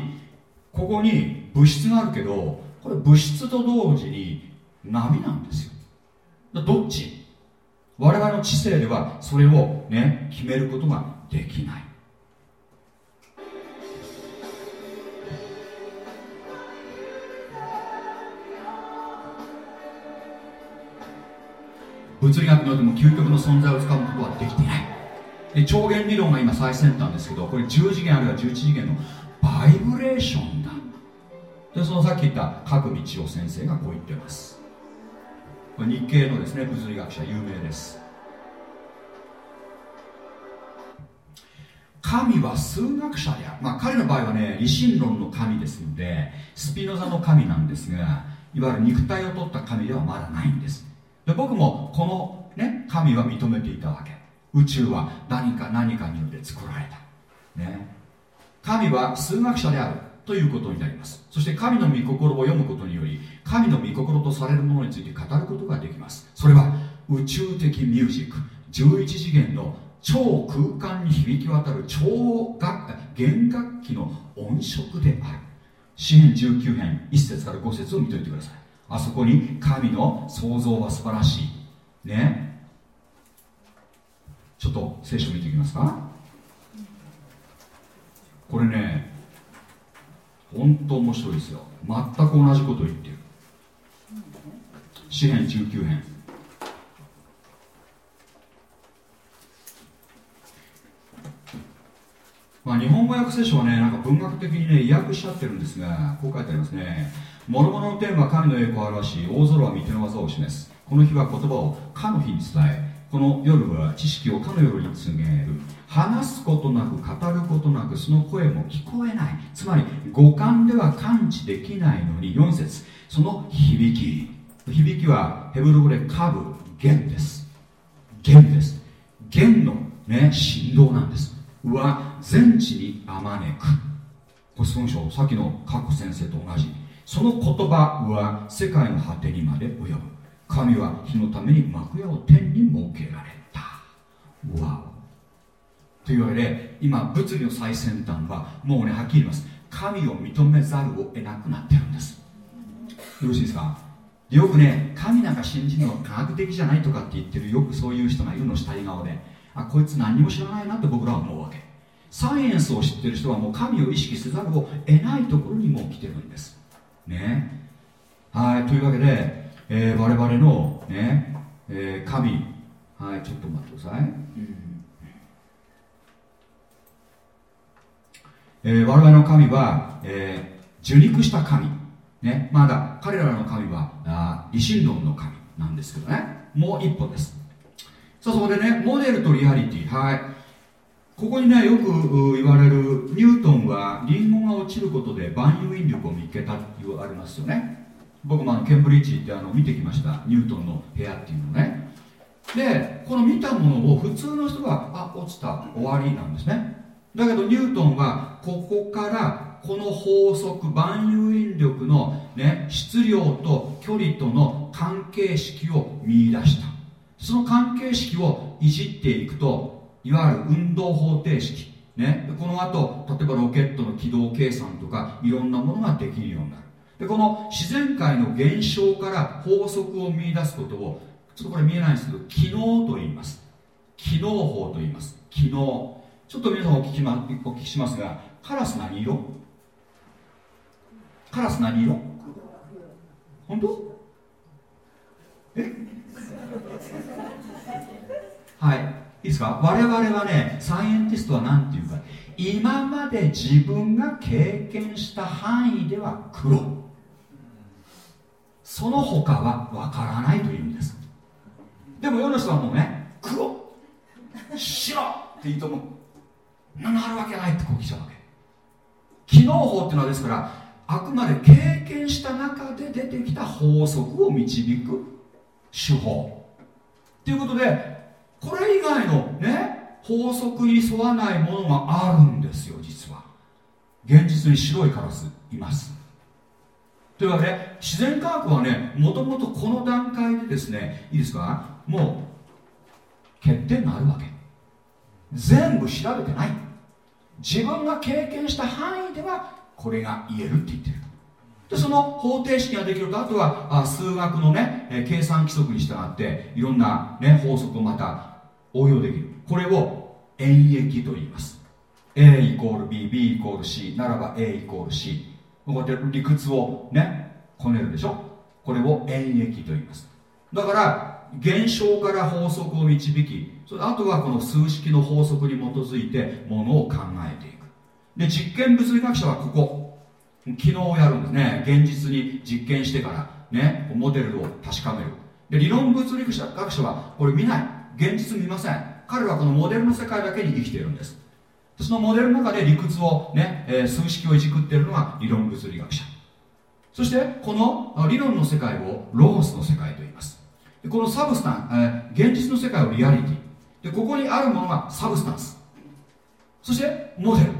ここに物質があるけどこれ物質と同時に波なんですよ。どっち？我々の知性ではそれをね決めることができない。物理学においても究極の存在をつかむことはできていない。で超弦理論が今最先端ですけどこれ10次元あるいは11次元のバイブレーションだ。でそのさっき言った角道夫先生がこう言ってます。日系のですね物理学者有名です。神は数学者である、まあ、彼の場合はね理心論の神ですのでスピノザの神なんですがいわゆる肉体を取った神ではまだないんです。で僕もこの、ね、神は認めていたわけ。宇宙は何か何かによって作られた、ね、神は数学者である。ということになります。そして神の御心を読むことにより神の御心とされるものについて語ることができます。それは宇宙的ミュージック。11次元の超空間に響き渡る超楽弦楽器の音色である。詩篇19編1節から5節を見ておいてください。あそこに神の創造は素晴らしい。ね。ちょっと聖書見ていきますか。これね本当面白いですよ。全く同じことを言ってる。詩篇19編。まあ、日本語訳聖書はねなんか文学的にね訳しちゃってるんですがこう書いてありますね。諸々の天は神の栄光を表し大空は御手の技を示す。この日は言葉をかの日に伝えこの夜は知識をかの夜に告げる。話すことなく語ることなくその声も聞こえない。つまり五感では感知できないのに4節。その響き。響きはヘブル語でカブ弦です。弦です。弦の、ね、振動なんです。は全地にあまねく。これ孫章さっきのカッ先生と同じ。その言葉は世界の果てにまで及ぶ。神は火のために幕屋を天に設けられた。わお。というわけで今物理の最先端はもうねはっきり言います。神を認めざるを得なくなってるんです。よろしいですか？よくね神なんか信じるのは科学的じゃないとかって言ってるよくそういう人がいるの下り顔で。あこいつ何も知らないなって僕らは思うわけ。サイエンスを知ってる人はもう神を意識せざるを得ないところにも来てるんです。ね。はいというわけで、えー、我々のね、えー、神。はいちょっと待ってください、うんえー、我々の神は、えー、受肉した神、ね、まだ彼らの神はあ理心論の神なんですけどね。もう一歩です。さあそこでねモデルとリアリティ。はい。ここにねよく言われるニュートンはリンゴが落ちることで万有引力を見つけたって言われますよね。僕もあのケンブリッジってあの見てきました。ニュートンの部屋っていうのね。でこの見たものを普通の人はあ落ちた。終わりなんですね。だけどニュートンはここからこの法則万有引力の、ね、質量と距離との関係式を見出した。その関係式をいじっていくといわゆる運動方程式、ね、この後例えばロケットの軌道計算とかいろんなものができるようになる。でこの自然界の現象から法則を見出すことをちょっとこれ見えないんですけど機能と言います。機能法と言います。機能。ちょっと皆さんお聞き,、ま、お聞きしますがカラス何色？カラス何色？本当？え？(laughs) はい。いいですか？我々はねサイエンティストは何て言うか今まで自分が経験した範囲では黒。その他は分からないというんです。でも世の人はもうね黒。白って言うともう何あるわけないってこう来ちゃうわけ。機能法っていうのはですからあくまで経験した中で出てきた法則を導く手法。ということでこれ以外のね法則に沿わないものがあるんですよ実は。現実に白いカラスいます。というわけで自然科学はねもともとこの段階でですねいいですか？もう欠点があるわけ。全部調べてない。自分が経験した範囲ではこれが言えるって言ってるでその方程式ができるとあとはあ数学のね、計算規則に従っていろんな、ね、法則をまた応用できる。これを演繹と言います。A イコール BB イコール C ならば A イコール C こうやって理屈をねこねるでしょ？これを演繹と言います。だから現象から法則を導きそれあとはこの数式の法則に基づいてものを考えていく。で実験物理学者はここ。昨日やるんですね。現実に実験してからねモデルを確かめる。で理論物理学者はこれ見ない。現実見ません。彼はこのモデルの世界だけに生きているんです。そのモデルの中で理屈をね、えー、数式をいじくっているのが理論物理学者。そしてこの理論の世界をロゴスの世界と言います。このサブスタン、えー、現実の世界をリアリティ。でここにあるものがサブスタンス。そしてモデル。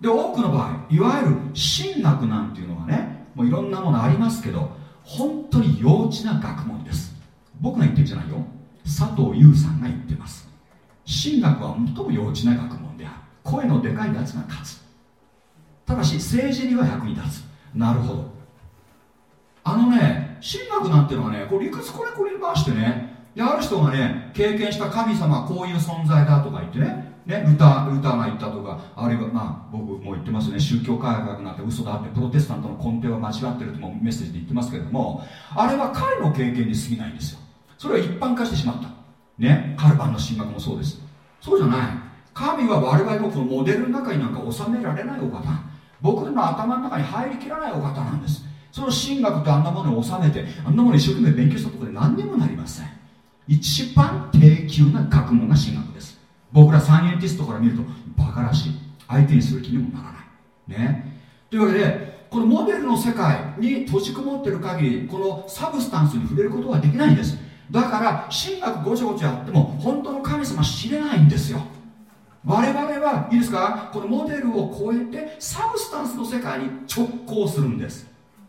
で多くの場合いわゆる神学なんていうのはねもういろんなものありますけど本当に幼稚な学問です。僕が言ってるんじゃないよ。佐藤優さんが言ってます。神学は最も幼稚な学問である。声のでかいやつが勝つ。ただし政治には役に立つ。なるほど。あのね神学なんていうのはねこう理屈これこれに回してねである人がね経験した神様はこういう存在だとか言ってねねルターが言ったとかあるいはまあ僕も言ってますね。宗教改革なんて嘘だってプロテスタントの根底は間違ってるともメッセージで言ってますけれどもあれは彼の経験に過ぎないんですよ。それは一般化してしまった。ね。カルバンの神学もそうです。そうじゃない。神は我々のこのモデルの中になんか収められないお方。僕の頭の中に入りきらないお方なんです。その神学とあんなものを収めてあんなもの一生懸命勉強したところで何にもなりません。一番低級な学問が神学です。僕らサイエンティストから見るとバカらしい。相手にする気にもならない。ね。というわけでこのモデルの世界に閉じこもっている限りこの substance に触れることはできないんです。だから神学ごちゃごちゃやっても本当の神様知れないんですよ。我々はいいですか？このモデルを超えて substance の世界に直行するんです。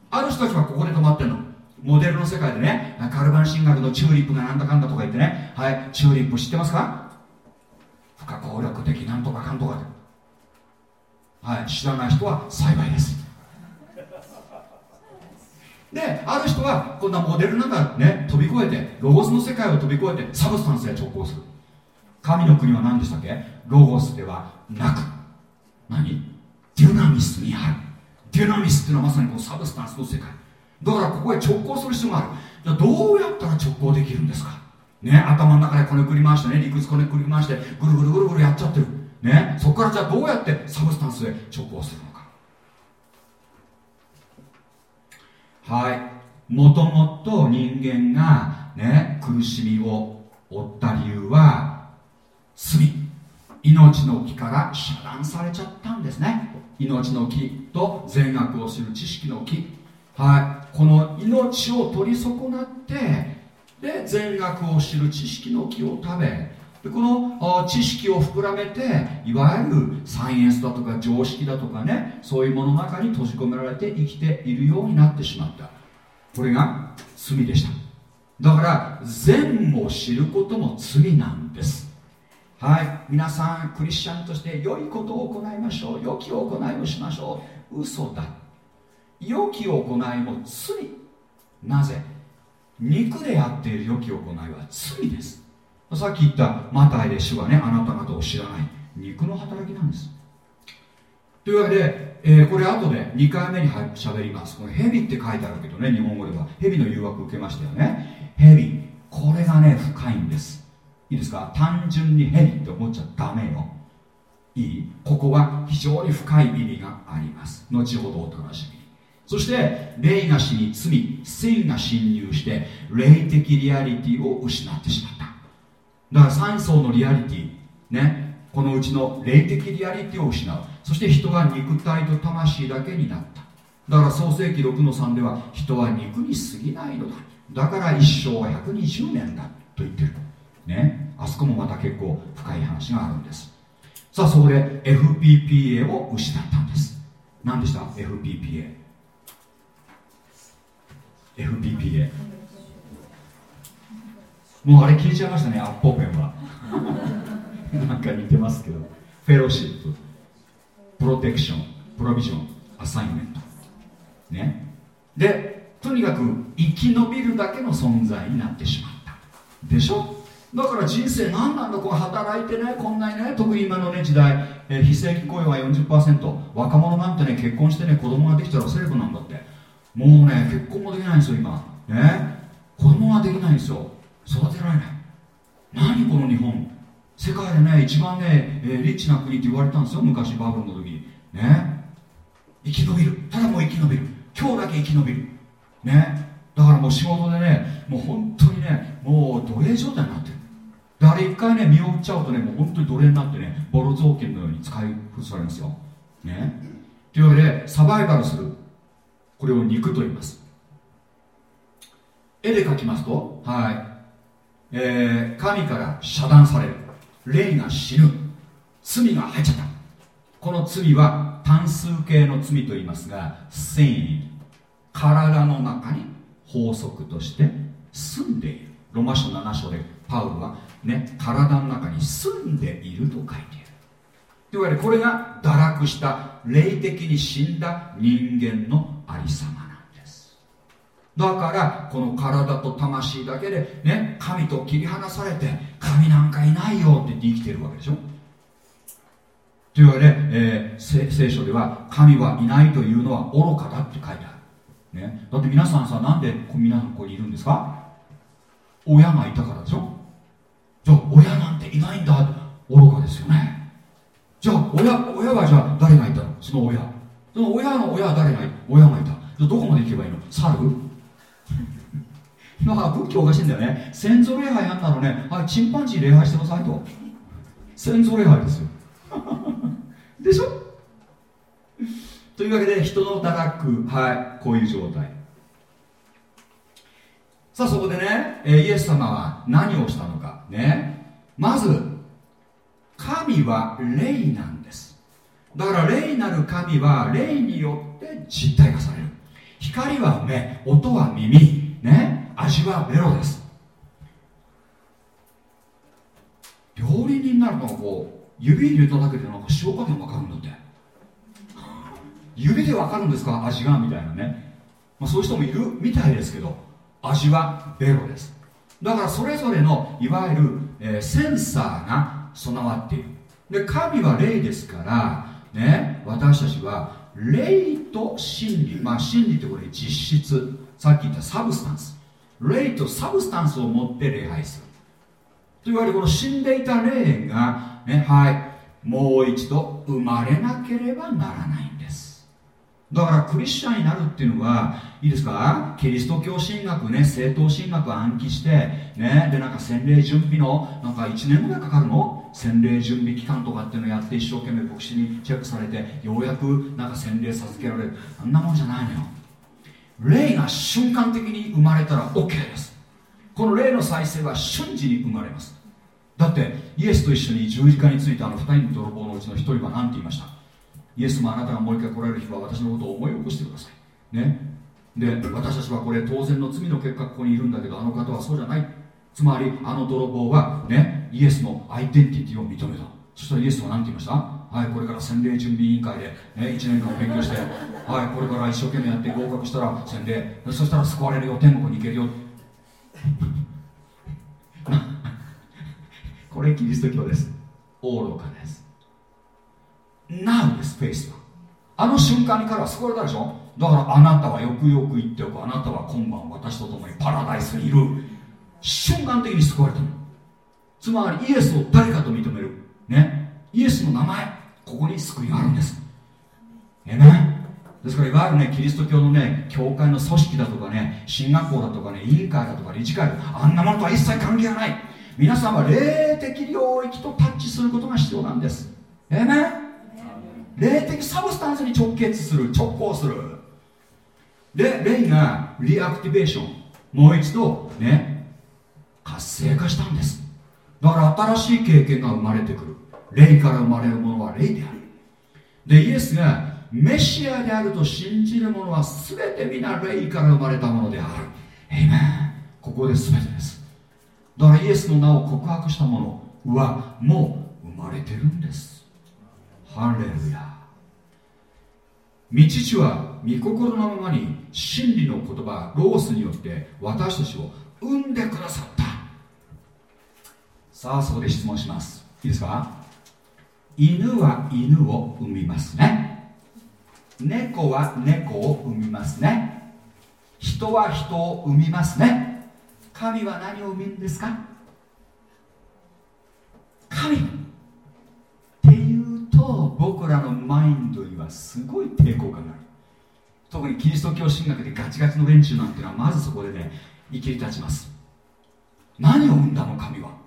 ある人たちはここで止まってんの。モデルの世界でねカルバン神学のチューリップがなんだかんだとか言ってね。はいチューリップ知ってますか？不可抗力的なんとかかんとかで。はい知らない人は幸いです。である人はこんなモデルなんかね飛び越えてロゴスの世界を飛び越えて substance へ直行する。神の国は何でしたっけ？ロゴスではなく。何？デュナミスにある。デュナミスっていうのはまさにこの substance の世界。だからここへ直行する必要がある。じゃあどうやったら直行できるんですか？ね頭の中でこねくり回してね理屈こねくり回してぐるぐるぐるぐるやっちゃってる。ね、そこからじゃあどうやってサブスタンスへ直行するのかはい。もともと人間が、ね、苦しみを負った理由は罪。命の木から遮断されちゃったんですね。命の木と善悪を知る知識の木。はい。この命を取り損なってで善悪を知る知識の木を食べでこの知識を膨らめていわゆるサイエンスだとか常識だとかねそういうものの中に閉じ込められて生きているようになってしまった。これが罪でした。だから善を知ることも罪なんです。はい。皆さんクリスチャンとして良いことを行いましょう。良き行いをしましょう。嘘だ。良き行いも罪。なぜ？肉でやっている良き行いは罪です。さっき言ったマタイで主はねあなた方を知らない。肉の働きなんです。というわけで、えー、これ後で2回目にしゃべります。この蛇って書いてあるけどね日本語では。蛇の誘惑受けましたよね。蛇これがね深いんです。いいですか？単純に蛇って思っちゃダメよ。いい？ここは非常に深い意味があります。後ほどお楽しみに。そして霊が死に罪性が侵入して霊的リアリティを失ってしまった。だから3層のリアリティねこのうちの霊的リアリティを失う。そして人は肉体と魂だけになった。だから創世紀6の3では人は肉に過ぎないのだ。だから一生は120年だ。と言ってる。ね。あそこもまた結構深い話があるんです。さあそこで FPPA を失ったんです。何でした？FPPA FPPA もうあれ聞いちゃいましたねアッポーペンは。(laughs) なんか似てますけど。フェローシッププロテクションプロビジョンアサイメント。ね。でとにかく生き延びるだけの存在になってしまった。でしょ？だから人生何なんだこう働いてねこんなにね特に今のね時代、えー、非正規雇用は40%若者なんてね結婚してね子供ができたらセレブなんだって。もうね結婚もできないんですよ今。ね。子供ができないんですよ。育てられない。何この日本。世界でね一番ね、えー、リッチな国って言われたんですよ。昔バブルの時に。ね。生き延びる。ただもう生き延びる。今日だけ生き延びる。ね。だからもう仕事でねもう本当にねもう奴隷状態になってる。であれ一回ね身を打っちゃうとねもう本当に奴隷になってねボロ雑巾のように使い古されますよ。ね。というわけでサバイバルする。これを肉と言います。絵で描きますとはい。えー、神から遮断される。霊が死ぬ。罪が入っちゃった。この罪は単数形の罪と言いますが繊維体の中に法則として住んでいる。ロマ書7章でパウルはね体の中に住んでいると書いている。というわけでこれが堕落した霊的に死んだ人間のありさま。だからこの体と魂だけでね神と切り離されて神なんかいないよって言って生きてるわけでしょ。というわけで、えー、聖書では神はいないというのは愚かだって書いてある、ね、だって皆さんさなんで皆さんここにいるんですか？親がいたからでしょ。じゃあ親なんていないんだ。愚かですよね。じゃあ親親はじゃあ誰がいたの？その親。その親の親は誰がいた？親がいた。じゃあどこまで行けばいいの？猿。(laughs) だから仏教おかしいんだよね。先祖礼拝やんならね。はいチンパンジー礼拝してくださいと。先祖礼拝ですよ。(laughs) でしょ？というわけで人の堕落はいこういう状態。さあそこでね、えイエス様は何をしたのか。ね。まず神は霊なんです。だから霊なる神は霊によって実体化される。光は目音は耳。ね？味はベロです。料理人になるのはこう指入れただけでなんか塩加減分かるんだって。指で分かるんですか？味がみたいなね、まあ、そういう人もいるみたいですけど味はベロです。だからそれぞれのいわゆる、えー、センサーが備わっている。で神は霊ですからね？私たちは霊と真理。まあ真理ってこれ実質。さっき言った substance。霊と substance を持って礼拝する。といわけでこの死んでいた霊がねはいもう一度生まれなければならないんです。だからクリスチャンになるっていうのはいいですか？キリスト教神学ね正統神学暗記してねでなんか洗礼準備のなんか1年ぐらいかかるの？洗礼準備期間とかっていうのをやって一生懸命牧師にチェックされてようやくなんか洗礼授けられる。あんなもんじゃないのよ。霊が瞬間的に生まれたら OK です。この霊の再生は瞬時に生まれます。だってイエスと一緒に十字架についたあの2人の泥棒のうちの1人は何て言いました？イエスもあなたがもう一回来られる日は私のことを思い起こしてください。ね。で私たちはこれ当然の罪の結果ここにいるんだけどあの方はそうじゃない。つまりあの泥棒はねイエスのアイデンティティを認めた。そしたらイエスは何て言いました？はいこれから洗礼準備委員会で、ね、1年間勉強してはいこれから一生懸命やって合格したら洗礼。そしたら救われるよ天国に行けるよ。(laughs) これキリスト教です。愚かです。Now ですフェイスは。あの瞬間に彼は救われたでしょ？だからあなたはよくよく言っておく。あなたは今晩私と共にパラダイスにいる。瞬間的に救われたの。つまりイエスを誰かと認める。ね。イエスの名前ここに救いがあるんです。えねですからいわゆるねキリスト教のね教会の組織だとかね進学校だとかね委員会だとか理事会あんなものとは一切関係がない。皆さんは霊的領域とタッチすることが必要なんです。えね霊的 substance に直結する直行する。で霊が reactivation。もう一度ね活性化したんです。だから新しい経験が生まれてくる。霊から生まれるものは霊である。でイエスがメシアであると信じる者は全て皆霊から生まれたものである。エイメンここで全てです。だからイエスの名を告白した者はもう生まれてるんです。ハレルヤ。道父は御心のままに真理の言葉ロースによって私たちを生んでくださった。さあそこで質問します。いいですか？犬は犬を産みますね。猫は猫を産みますね。人は人を産みますね。神は何を産むんですか？神。っていうと僕らのマインドにはすごい抵抗感がある。特にキリスト教神学でガチガチの連中なんていうのはまずそこでね生きり立ちます。何を生んだの？神は。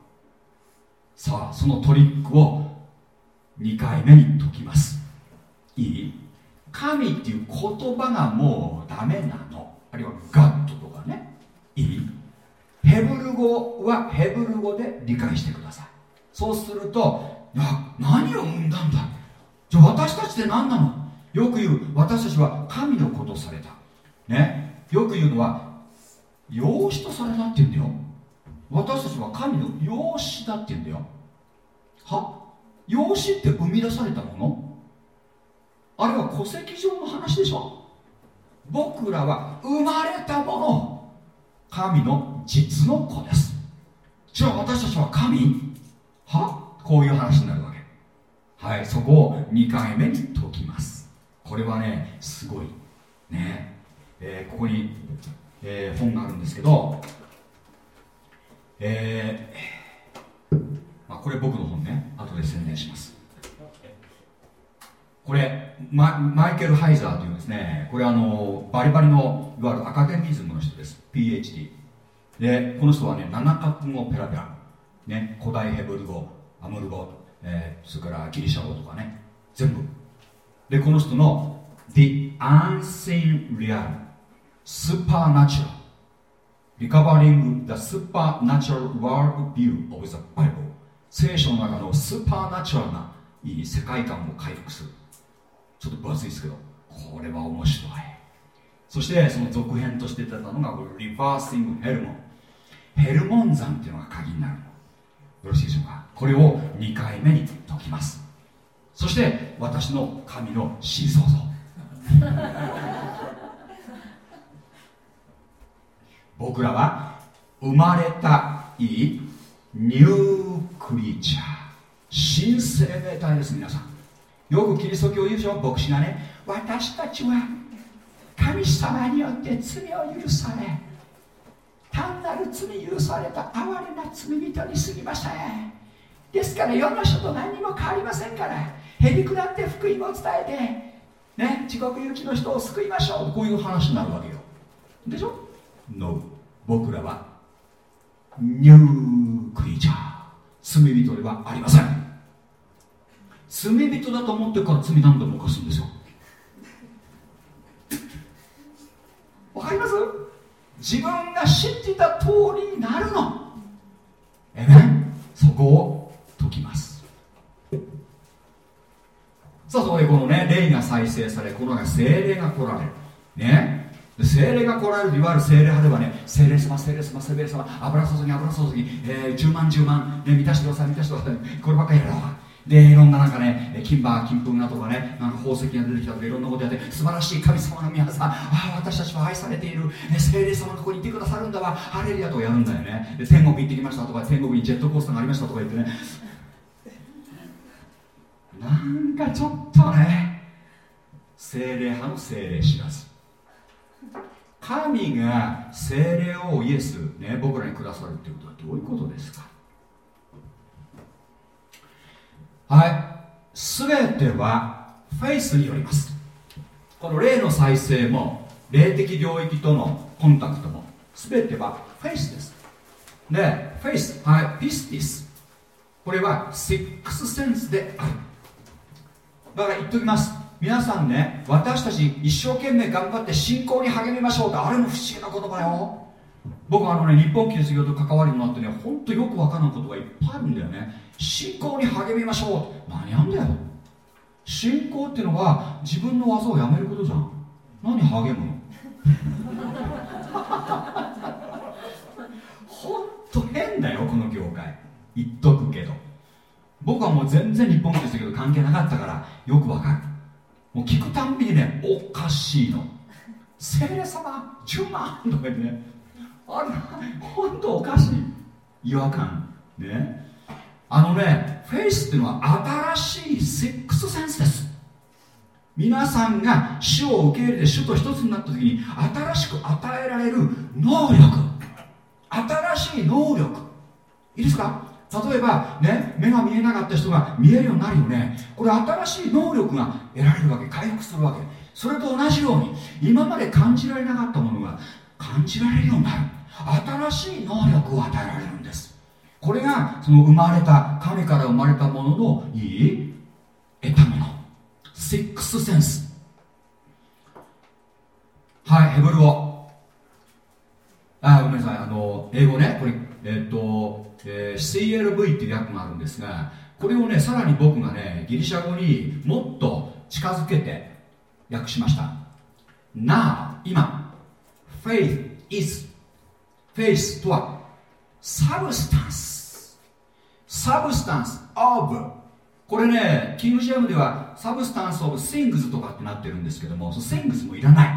さあそのトリックを2回目に解きます。いい？神っていう言葉がもうダメなの。あるいはガットとかね。いい？ヘブル語はヘブル語で理解してください。そうするといや何を生んだんだ？じゃあ私たちって何なの？よく言う私たちは神のことされた。ね？よく言うのは養子とされたって言うんだよ。私たちは神の養子だって言うんだよ。は？養子って生み出されたもの？あれは戸籍上の話でしょ。僕らは生まれたもの。神の実の子です。じゃあ私たちは神？は？こういう話になるわけ。はいそこを2回目に解きます。これはねすごい。ね。えー、ここに、えー、本があるんですけどえー、まあ、これ僕の本ね。後で宣伝します。これママイケル・ハイザーというですね。これあのバリバリのいわゆるアカデミズムの人です。PhD でこの人はね7カ国語ペラペラ、ね、古代ヘブル語アムル語、えー、それからギリシャ語とかね。全部。でこの人の The Unseen Real Supernatural Recovering the supernatural world view of the Bible. 聖書の中のスーパーナチュラルないい世界観を回復する。ちょっと分厚いですけどこれは面白い。そしてその続編として出たのがリバーシングヘルモン。ヘルモン山っていうのが鍵になるの。よろしいでしょうか？これを2回目に解きます。そして私の神の真相像。僕らは生まれたいいニュークリーチャー。新生命体です皆さん。よくキリスト教言うでしょ牧師がね。私たちは神様によって罪を許され単なる罪許された哀れな罪人にすぎませんですから世の人と何にも変わりませんから。へりくだって福音を伝えてね地獄行きの人を救いましょう。こういう話になるわけよ。でしょ？?No 僕らはニュークリーチャー。罪人ではありません。罪人だと思ってから罪何度も犯すんですよ。わかります？自分が信じた通りになるの。えめそこを解きます。さあそこでこのね霊が再生されこの精霊が来られる。ね。精霊が来られるいわゆる精霊派ではね精霊様精霊様精霊様油注ぎ油注ぎ、えー、10万10万、ね、満たしてください満たしてくださいこればっかりやろうでいろんななんかね金馬金粉がとかねなんか宝石が出てきたとかいろんなことやって素晴らしい神様の皆さんああ私たちは愛されている、ね、聖霊様がここにいてくださるんだわハレリアとやるんだよね。で天国行ってきましたとか天国にジェットコースターがありましたとか言ってね。なんかちょっとね精霊派の精霊知らず。神が精霊をイエス、ね、僕らにくださるってことはどういうことですか？はい。全てはフェイスによります。この霊の再生も霊的領域とのコンタクトも全ては faith です。で faith はい πίστις これは sixth sense である。だから言っときます。皆さんね私たち一生懸命頑張って信仰に励みましょうってあれも不思議な言葉よ。僕はあのね日本キリスト教と関わりになってね本当よくわからんことがいっぱいあるんだよね。信仰に励みましょう。何やんだよ。信仰っていうのは自分の技をやめることじゃん。何励むの？ほんと変だよこの業界。言っとくけど。僕はもう全然日本ですけど関係なかったからよくわかる。もう聞くたんびにねおかしいの。聖霊様10万とか言ってねあれ本当おかしい。違和感。ね。あのねフェイスっていうのは新しいセックスセンスです。皆さんが主を受け入れて主と一つになった時に新しく与えられる能力。新しい能力。いいですか？例えばね目が見えなかった人が見えるようになるよね。これ新しい能力が得られるわけ。回復するわけ。それと同じように今まで感じられなかったものが感じられるようになる。新しい能力を与えられるんです。これがその生まれた神から生まれたもののいい得たもの。シックスセンス。はいヘブル語。あごめんなさい。あの英語ね。これえっ、と、えー、CLV っていう訳があるんですがこれをねさらに僕がねギリシャ語にもっと近づけて訳しました。Now 今 Faith is フェイスとはサブスタンスサブスタンスオブこれねキングジェムではサブスタンスオブシングズとかってなってるんですけどもその things もいらない。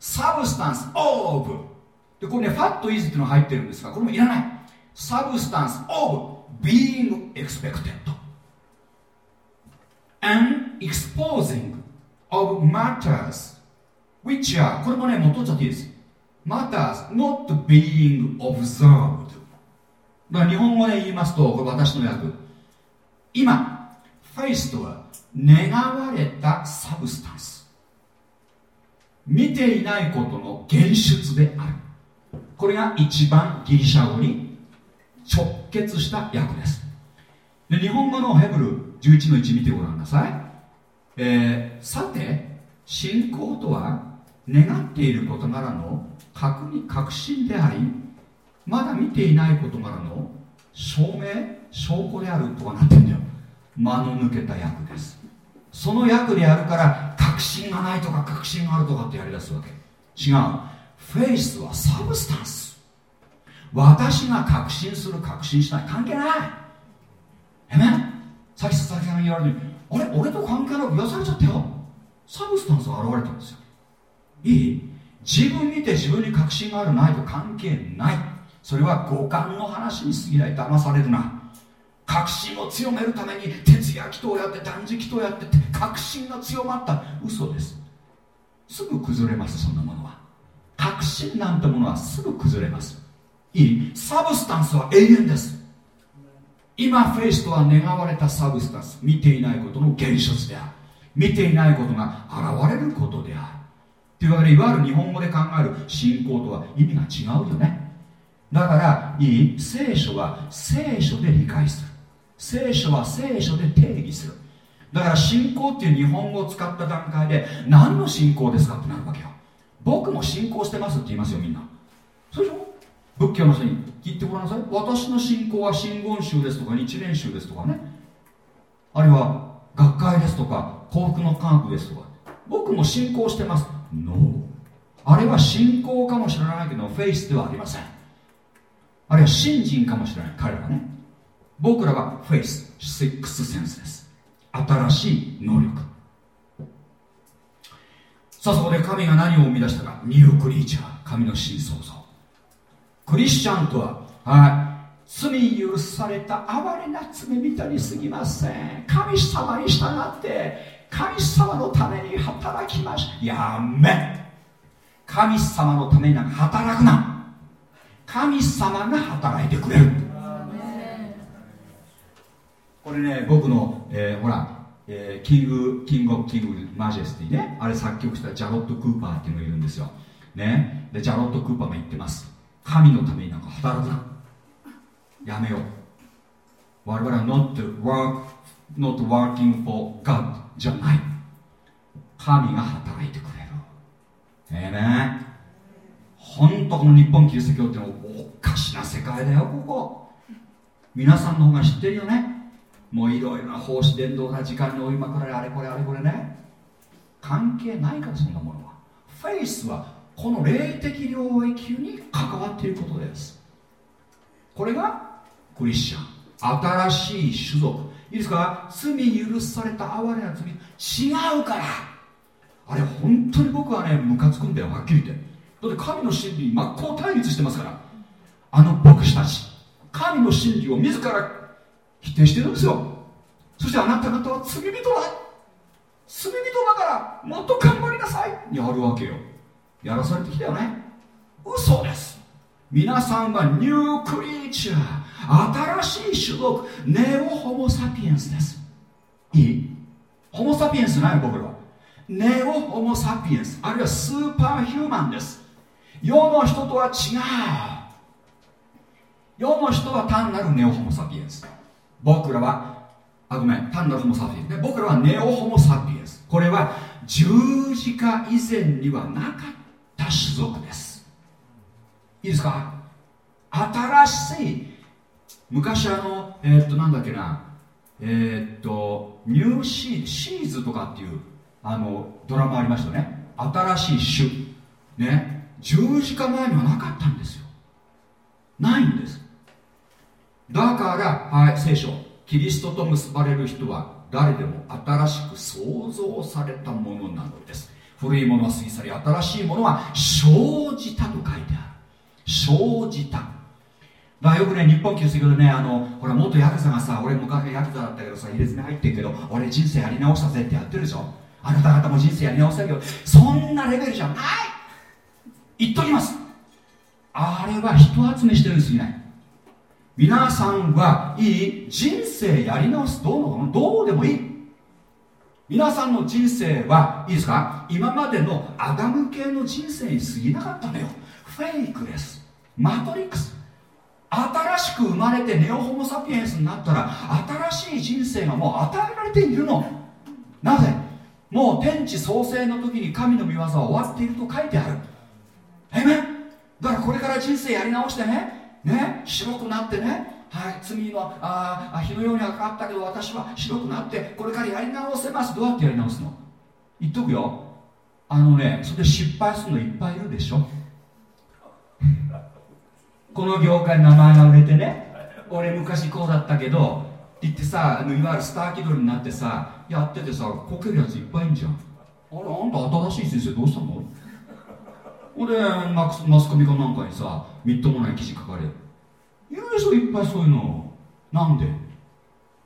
Substance of でこれね what is っていうのが入ってるんですがこれもいらない。 Substance of being expected and exposing of matters which are これもねもう取っちゃっていいです。matters not being observed. だから日本語で言いますとこれ私の訳。今フェイスとは願われたサブスタンス見ていないことの現出である。これが一番ギリシャ語に直結した訳です。で日本語のヘブル11の1見てごらんなさい、えー、さて信仰とは願っている事柄の確認確信でありまだ見ていない事柄の証明証拠であるとかなってんだよ。間の抜けた役です。その役であるから確信がないとか確信があるとかってやりだすわけ。違う。Faith は substance。私が確信する確信しない関係ない。えめさっき佐々木さんが言われるあれ？俺と関係なく癒されちゃったよ。 Substance が現れたんですよ。いい？自分見て自分に確信があるないと関係ない。それは五感の話に過ぎない。騙されるな。確信を強めるために徹夜祈祷やって断食祈祷やって確信が強まった。嘘です。すぐ崩れますそんなものは。確信なんてものはすぐ崩れます。いい。 Substance は永遠です。今 faith とは願われた substance。見ていないことの現象である。見ていないことが現れることである。というわけでいわゆる日本語で考える信仰とは意味が違うよね。だからいい聖書は聖書で理解する。聖書は聖書で定義する。だから信仰っていう日本語を使った段階で何の信仰ですかってなるわけよ。僕も信仰してますって言いますよみんな。そうでしょ？仏教の人に聞いてごらんなさい。私の信仰は真言宗ですとか日蓮宗ですとかね。あるいは学会ですとか幸福の科学ですとか。僕も信仰してます。No あれは信仰かもしれないけどフェイスではありません。あるいは信心かもしれない。彼らはね。僕らはフェイスシックスセンスです。新しい能力。さあそこで神が何を生み出したか。ニュークリーチャー神の新創造。クリスチャンとははい。罪許された哀れな罪人にすぎません。神様に従って神様のために働きましやめ。神様のためになんか働くな。神様が働いてくれる。これね僕の、えー、ほら、えー、キングキングオブキングマジェスティね。あれ作曲したジャロット・クーパーっていうのがいるんですよ。ね。でジャロット・クーパーも言ってます。神のためになんか働くな。やめよう。我々は not, work, not working for God じゃない。神が働いてくれる。ええね。本当この日本キリスト教ってのはおかしな世界だよここ。皆さんの方が知ってるよね。もういろいろな奉仕伝道な時間に追いまくられあれこれあれこれね。関係ないからそんなものは。フェイスはこの霊的領域に関わっていることです。これがクリスチャン。新しい種族。いいですか？罪許された哀れな罪。違うから。あれ本当に僕はねムカつくんだよ。はっきり言って。だって神の真理に真っ向対立してますから。あの牧師たち。神の真理を自ら否定してるんですよ。そしてあなた方は罪人だ。罪人だからもっと頑張りなさい。やるわけよ。やらされてきたよね。嘘です。皆さんはニュークリーチャー。新しい種族。ネオホモ・サピエンスです。いい？ホモ・サピエンスない僕らネオホモ・サピエンス。あるいはスーパーヒューマンです。世の人とは違う。世の人は単なるネオホモ・サピエンス。僕らはあごめん。単なるホモ・サピエンス、ね、僕らはネオホモ・サピエンス。これは十字架以前にはなかった。種族です。いいですか？新しい昔あのえー、っとなんだっけな？えー、っとニューシーシーズとかっていうあのドラマありましたね。新しい種。ね。十字架前にはなかったんですよ。ないんです。だからはい聖書。キリストと結ばれる人は誰でも新しく創造されたものなのです。古いものは過ぎ去り新しいものは生じたと書いてある。生じた。だからよくね日本キリスト教でねあのほら元ヤクザがさ俺昔ヤクザだったけどさ入れ墨入ってるけど俺人生やり直したぜってやってるでしょ。あなた方も人生やり直したけどそんなレベルじゃない。言っときます。あれは人集めしてるにすぎない。皆さんはいい人生やり直す。どうのどうでもいい。皆さんの人生はいいですか？今までのアダム系の人生に過ぎなかったのよ。フェイクです。マトリックス。新しく生まれてネオホモ・サピエンスになったら新しい人生がもう与えられているの。なぜ？もう天地創生の時に神の御業は終わっていると書いてある。えめ？だからこれから人生やり直してね。ね？白くなってね。はい罪のあ火のようにはかったけど私は白くなってこれからやり直せます。どうやってやり直すの？言っとくよ。あのねそれで失敗するのいっぱいいるでしょ。(laughs) この業界名前が売れてね俺昔こうだったけどって言ってさいわゆるスター気取りになってさやっててさこけるやついっぱいいんじゃん。あれあんた新しい先生どうしたの？ほんでマスコミかなんかにさみっともない記事書かれるいるでしょいっぱいそういうの。なんで？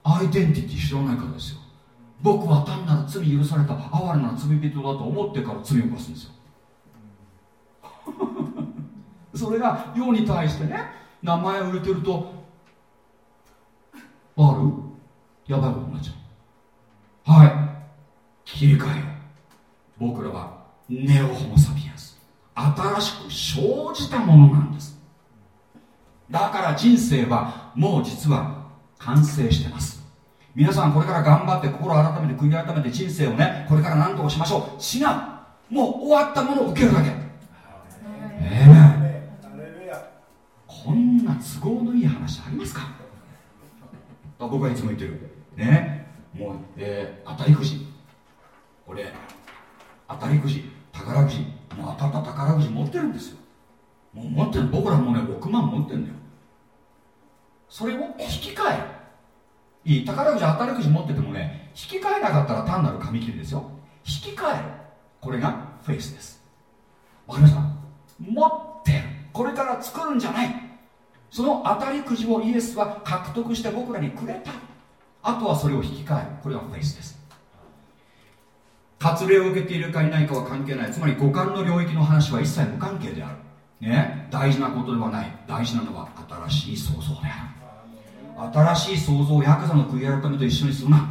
アイデンティティ知らないからですよ。僕は単なる罪許された哀れな罪人だと思ってから罪を犯すんですよ。(laughs) それが世に対してね名前を売れてるとわるやばいことになっちゃう。はい。切り替えよ。僕らはネオホモ・サピエンス。新しく生じたものなんです。だから人生はもう実は完成してます。皆さんこれから頑張って心改めて悔い改めて人生をねこれから何とかしましょう。違うもう終わったものを受けるだけ。ええこんな都合のいい話ありますか？僕はいつも言ってる。ね。もう、えー、当たりくじ。これ当たりくじ宝くじもう当たった宝くじ持ってるんですよ。もう持ってる。僕らもね億万持ってるんだよ。それを引き換え。いい宝くじ当たりくじ持っててもね引き換えなかったら単なる紙切りですよ。引き換え。るこれがフェイスです。わかりました。持ってる。これから作るんじゃない。その当たりくじをイエスは獲得して僕らにくれた。あとはそれを引き換え。るこれがフェイスです。割礼を受けているかいないかは関係ない。つまり五感の領域の話は一切無関係である。ね。大事なことではない。大事なのは新しい創造である。新しい創造をヤクザの悔い改めと一緒にするな。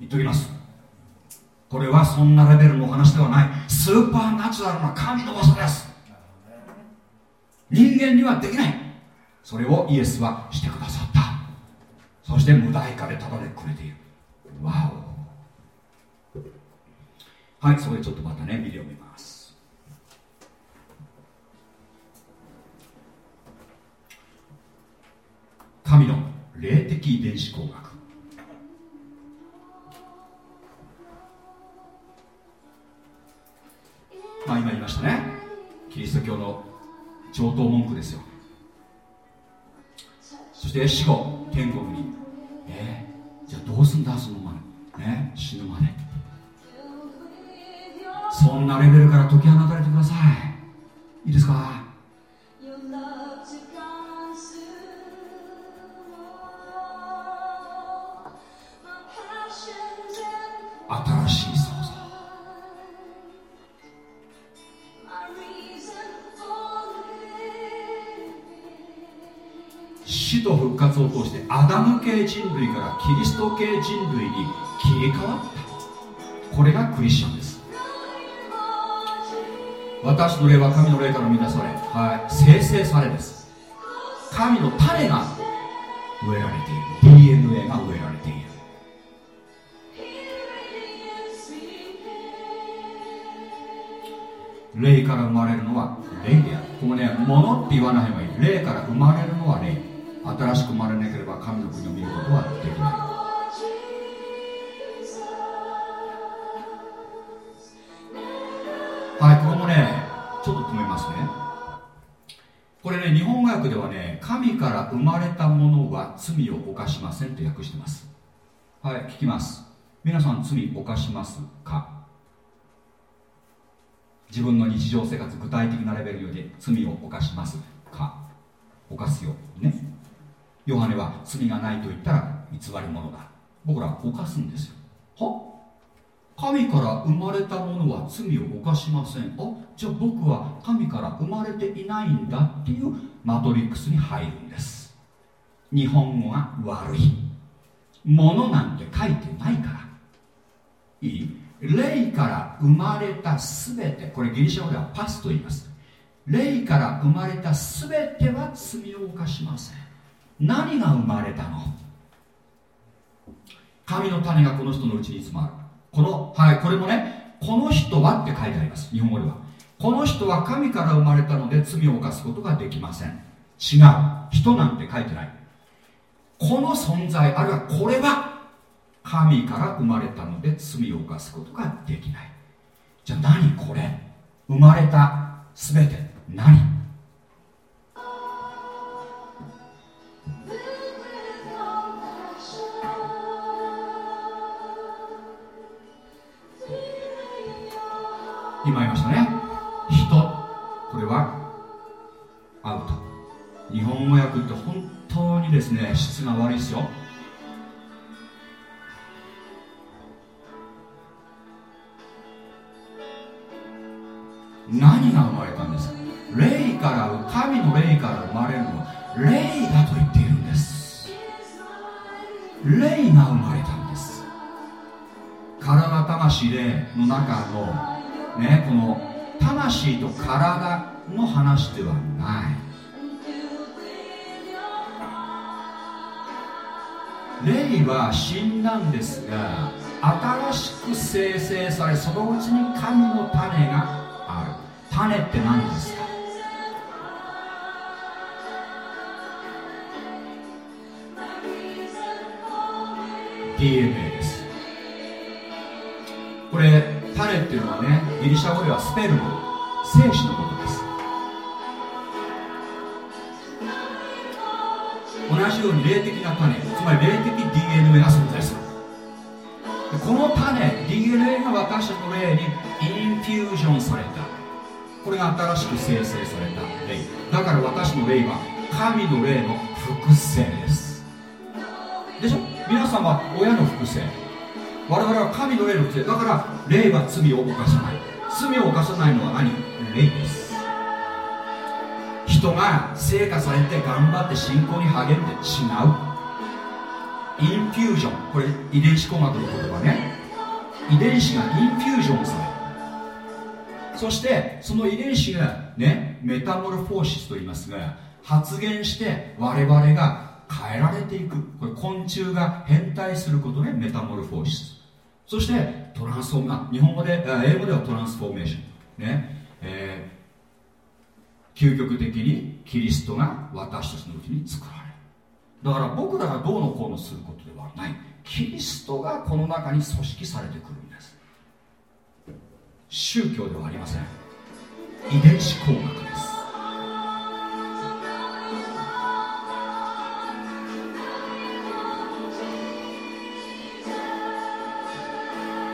言っときます。これはそんなレベルの話ではない。スーパーナチュラルな神の技です。人間にはできない。それをイエスはしてくださった。そして無代価でただでくれている。わおはいそれちょっとまたねビデオ見ます。神の霊的遺伝子工学。まあ今言いましたね。キリスト教の上等文句ですよ。そして死後天国に。えー、じゃあどうすんだそのまでね死ぬまでそんなレベルから解き放たれてください。いいですか？新しい創造。死と復活を通してアダム系人類からキリスト系人類に切り替わった。これがクリスチャンです。私の霊は神の霊から満たされ、はい、生成されです。神の種が植えられている。DNA が植えられている。霊から生まれるのは霊であるここね物って言わない方がいい。霊から生まれるのは霊。新しく生まれなければ神の国を見ることはできない。はいここもねちょっと止めますね。これね日本語訳ではね神から生まれたものは罪を犯しませんと訳してます。はい聞きます。皆さん罪犯しますか？自分の日常生活具体的なレベルより罪を犯しますか？犯すよね。ヨハネは罪がないと言ったら偽り者だ。僕らは犯すんですよ。は？神から生まれたものは罪を犯しません。あ？じゃあ僕は神から生まれていないんだっていうマトリックスに入るんです。日本語が悪い。ものなんて書いてないから。いい？霊から生まれたすべてこれギリシャ語ではパスと言います。霊から生まれたすべては罪を犯しません。何が生まれたの？神の種がこの人のうちに詰まる。このはいこれもねこの人はって書いてあります日本語では。この人は神から生まれたので罪を犯すことができません。違う。人なんて書いてない。この存在あるいはこれは神から生まれたので罪を犯すことができない。じゃあ何これ？生まれた全て。何？今言いましたね。人。これはアウト。日本語訳って本当にですね質が悪いですよ。何が生まれたんです霊から神の霊から生まれるのは霊だと言っているんです。霊が生まれたんです。体魂霊の中のねこの魂と体の話ではない。霊は死んだんですが新しく生成されそのうちに神の種が種って何ですか？DNA です。これ種っていうのはねギリシャ語ではスペルム精子のことです。同じように霊的な種つまり霊的 DNA が存在する。この種 DNA が私たちの霊にインフュージョンされた。これが新しく生成された。霊だから私の霊は神の霊の複製です。でしょ？皆さんは親の複製。我々は神の霊の複製。だから霊は罪を犯さない。罪を犯さないのは何？霊です。人が成果されて頑張って信仰に励んで違う。インフュージョン。これ遺伝子工学の言葉ね。遺伝子がインフュージョンされるそしてその遺伝子がねメタモルフォーシスと言いますが発現して我々が変えられていく。これ昆虫が変態することねメタモルフォーシス。そしてトランスフォーマー日本語で英語ではトランスフォーメーション。ね、えー、究極的にキリストが私たちのうちに作られる。だから僕らがどうのこうのすることではない。キリストがこの中に組織されてくる。宗教ではありません。遺伝子工学です。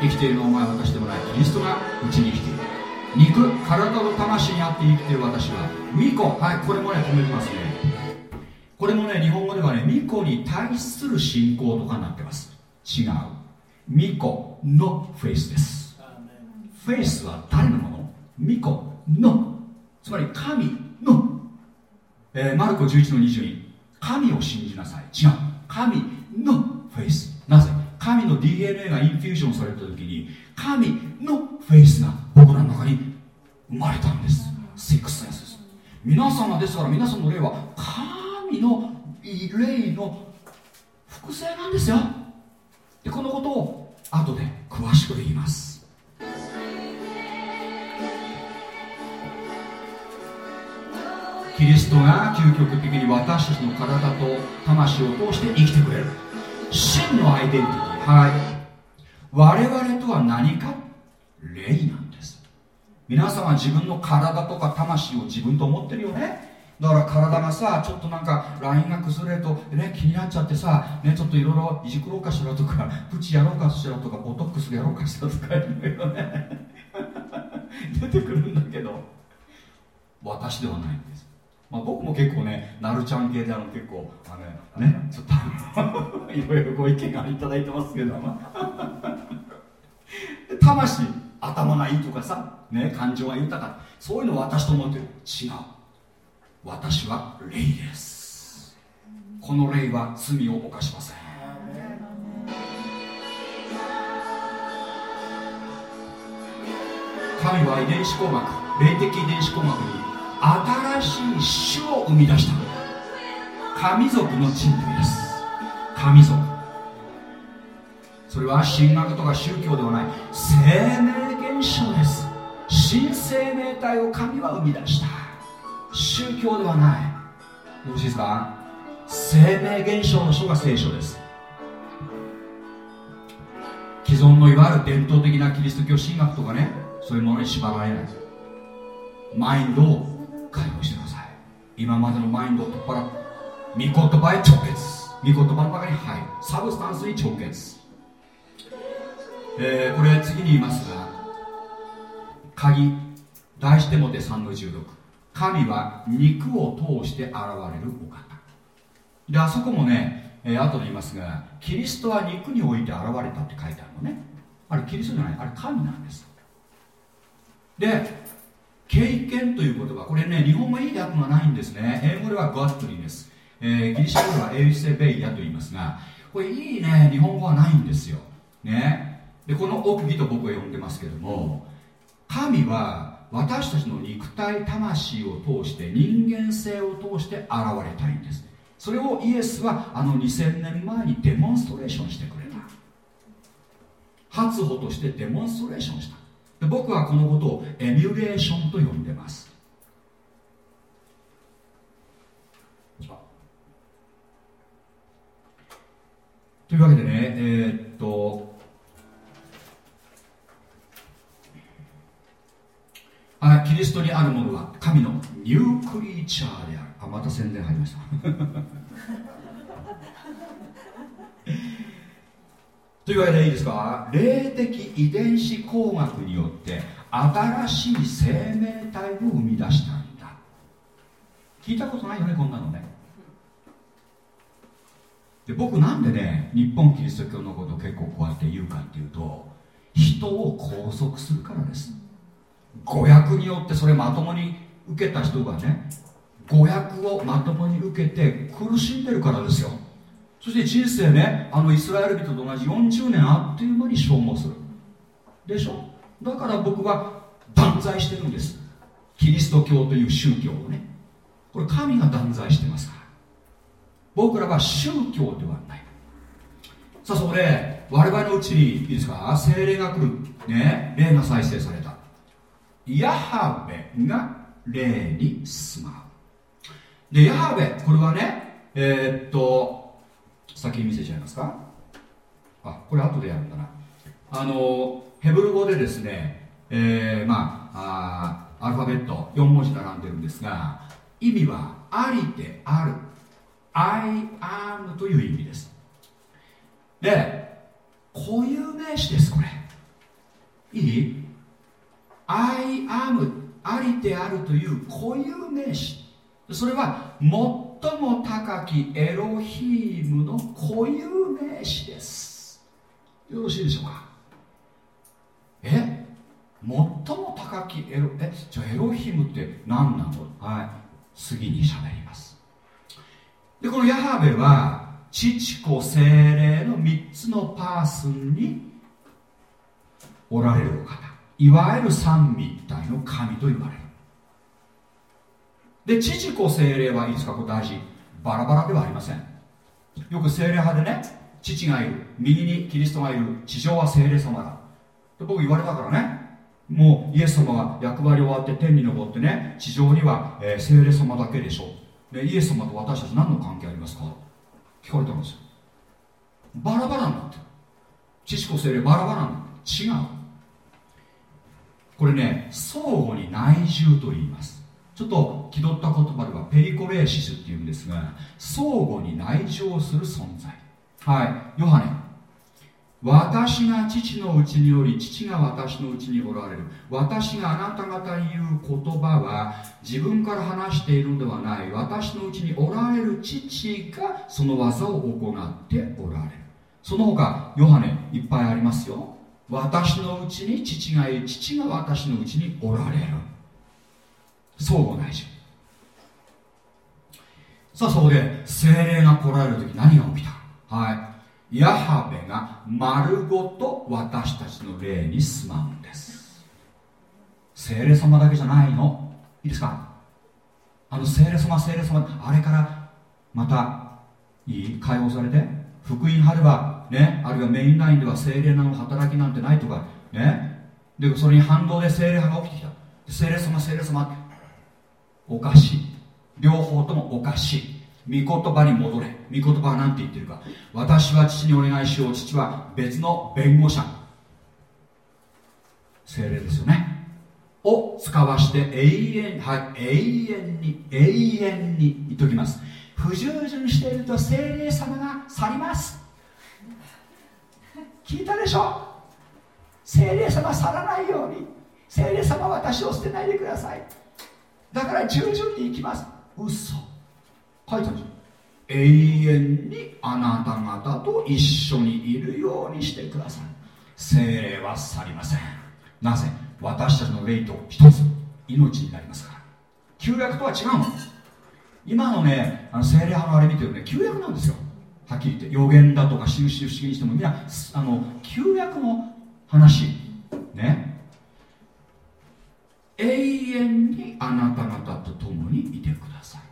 生きているのはお前私でもないキリストがうちに生きている。肉体と魂にあって生きている私は巫女。はいこれもね止めてますね。これもね日本語ではね巫女に対する信仰とかになってます。違う。巫女のフェイスです。フェイスは誰のもの？巫女の。つまり神の、えー、マルコ11の22神を信じなさい。違う。神のフェイス。なぜ？神の DNA がインフュージョンされた時に神のフェイスが僕らの中に生まれたんです。セックスセンスです皆様ですから皆さんの霊は神の霊の複製なんですよ。でこのことを後で詳しく言います。キリストが究極的に私たちの体と魂を通して生きてくれる。真のアイデンティティ。はい。我々とは何か？霊なんです。皆さんは自分の体とか魂を自分と思ってるよね？だから体がさちょっとなんかラインが崩れると、ね、気になっちゃってさ、ね、ちょっといろいろいじくろうかしらとか (laughs) プチやろうかしらとかボトックスやろうかしらとか言うよね。(laughs) 出てくるんだけど。私ではないんです。まあ、僕も結構ね、なるちゃん系であの結構、あのね、ちょっと (laughs) いろいろご意見がいただいてますけど、魂、頭がいいとかさ、ね、感情が豊か、そういうの私と思ってる。違う。私は霊です。この霊は罪を犯しません。神は遺伝子工学、霊的遺伝子工学に新しい種を生み出した神族の人類です。神族。それは神学とか宗教ではない。生命現象です。新生命体を神は生み出した。宗教ではない。よろしいですか？生命現象の書が聖書です。既存のいわゆる伝統的なキリスト教神学とかねそういうものに縛られないマインドを解放してください。今までのマインドを取っ払って御言葉へ直結。御言葉の中に入る。サブスタンスに直結。えー、これ次に言いますが鍵題してもて3の16神は肉を通して現れるお方。であそこもね、えー、後で言いますがキリストは肉において現れたって書いてあるのね。あれキリストじゃないあれ神なんです。で経験という言葉。これね日本語いい訳がないんですね。英語ではゴッドリーです、えー、ギリシャ語ではエリセベイヤと言いますがこれいいね日本語はないんですよ。ね。でこの奥義と僕は呼んでますけども神は私たちの肉体魂を通して人間性を通して現れたいんです。それをイエスはあの2000年前にデモンストレーションしてくれた。初歩としてデモンストレーションした。で僕はこのことをエミュレーションと呼んでます。というわけでねえー、っとあキリストにあるものは神のニュークリーチャーである。あまた宣伝入りました。(laughs) というわけでいいですか？霊的遺伝子工学によって新しい生命体を生み出したんだ。聞いたことないよねこんなのね。で僕なんでね日本キリスト教のことを結構こうやって言うかっていうと人を拘束するからです。誤訳によってそれまともに受けた人がね誤訳をまともに受けて苦しんでるからですよ。そして人生ねあのイスラエル人と同じ40年あっという間に消耗する。でしょ？だから僕は断罪してるんです。キリスト教という宗教をね。これ神が断罪してますから。僕らは宗教ではない。さあそこで我々のうちにいいですか？精霊が来る。ね霊が再生されヤハベが霊に住まう。でヤハベこれはねえー、っと先見せちゃいますか？あこれ後でやるんだな。あのヘブル語でですね、えー、まああアルファベット4文字並んでるんですが意味はありである。I am という意味です。で固有名詞ですこれ。いい？I am ありであるという固有名詞。それは最も高きエロヒームの固有名詞です。よろしいでしょうか？え？最も高きエロえ？じゃエロヒームって何なの？はい。次にしゃべります。でこのヤハベは父子精霊の3つのパーソンにおられるお方。いわゆる三位一体の神と言われる。で父子精霊はいいですか？これ大事。バラバラではありません。よく精霊派でね父がいる。右にキリストがいる。地上は精霊様だ。で僕言われたからね。もうイエス様が役割終わって天に昇ってね地上には、えー、精霊様だけでしょ。でイエス様と私たち何の関係ありますか？聞かれたんですよ。バラバラになって父子精霊バラバラになって違う。これね相互に内住と言います。ちょっと気取った言葉ではペリコレーシスっていうんですが相互に内情する存在。はい。ヨハネ。私が父のうちにより父が私のうちにおられる。私があなた方に言う言葉は自分から話しているのではない。私のうちにおられる父がその技を行っておられる。その他ヨハネいっぱいありますよ。私のうちに父がいる父が私のうちにおられる。相互内緒さあそこで精霊が来られる時何が起きた？はい。ヤハベが丸ごと私たちの霊に住まうんです。精霊様だけじゃないの？いいですか？あの精霊様精霊様あれからまたいい？解放されて？福音派ではねあるいはメインラインでは精霊の働きなんてないとかね。でそれに反動で精霊派が起きてきた。精霊様精霊様。おかしい。両方ともおかしい。御言葉に戻れ。御言葉は何て言ってるか。私は父にお願いしよう。父は別の弁護者。精霊ですよね。を使わして永遠はい永遠に永遠に言っときます。不従順していると精霊様が去ります。聞いたでしょ？精霊様去らないように。精霊様私を捨てないでください。だから従順に行きます。嘘。書いてある永遠にあなた方と一緒にいるようにしてください。精霊は去りません。なぜ？私たちの霊と一つ。命になりますから。旧約とは違うの。今のねあの精霊派のあれ見てるね旧約なんですよ。はっきり言って予言だとか印不思議にしてもみんなあの旧約の話ね。永遠にあなた方と共にいてください。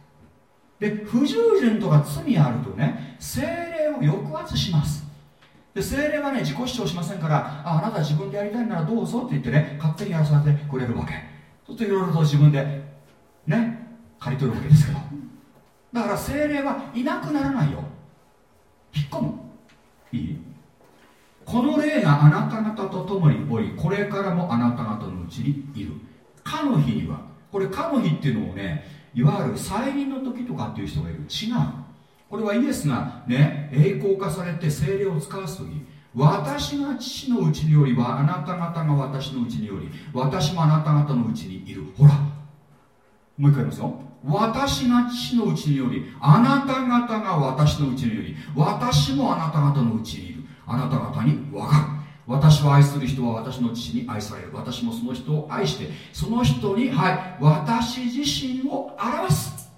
で不従順とか罪あるとね精霊を抑圧します。で精霊はね自己主張しませんからああなた自分でやりたいならどうぞって言ってね勝手にやらさせてくれるわけ。ちょっといろいろと自分でね刈り取るわけですけど。だから精霊はいなくならないよ。引っ込む。いい？この霊があなた方と共におりこれからもあなた方のうちにいる。かの日には。これかの日っていうのをねいわゆる再臨の時とかっていう人がいる。違う。これはイエスがね栄光化されて精霊を使わす時。私が父のうちによりはあなた方が私のうちにより私もあなた方のうちにいる。ほら。もう一回言いますよ。私が父のうちによりあなた方が私のうちにより私もあなた方のうちにいる。あなた方に分かる。私を愛する人は私の父に愛される。私もその人を愛してその人にはい私自身を表す。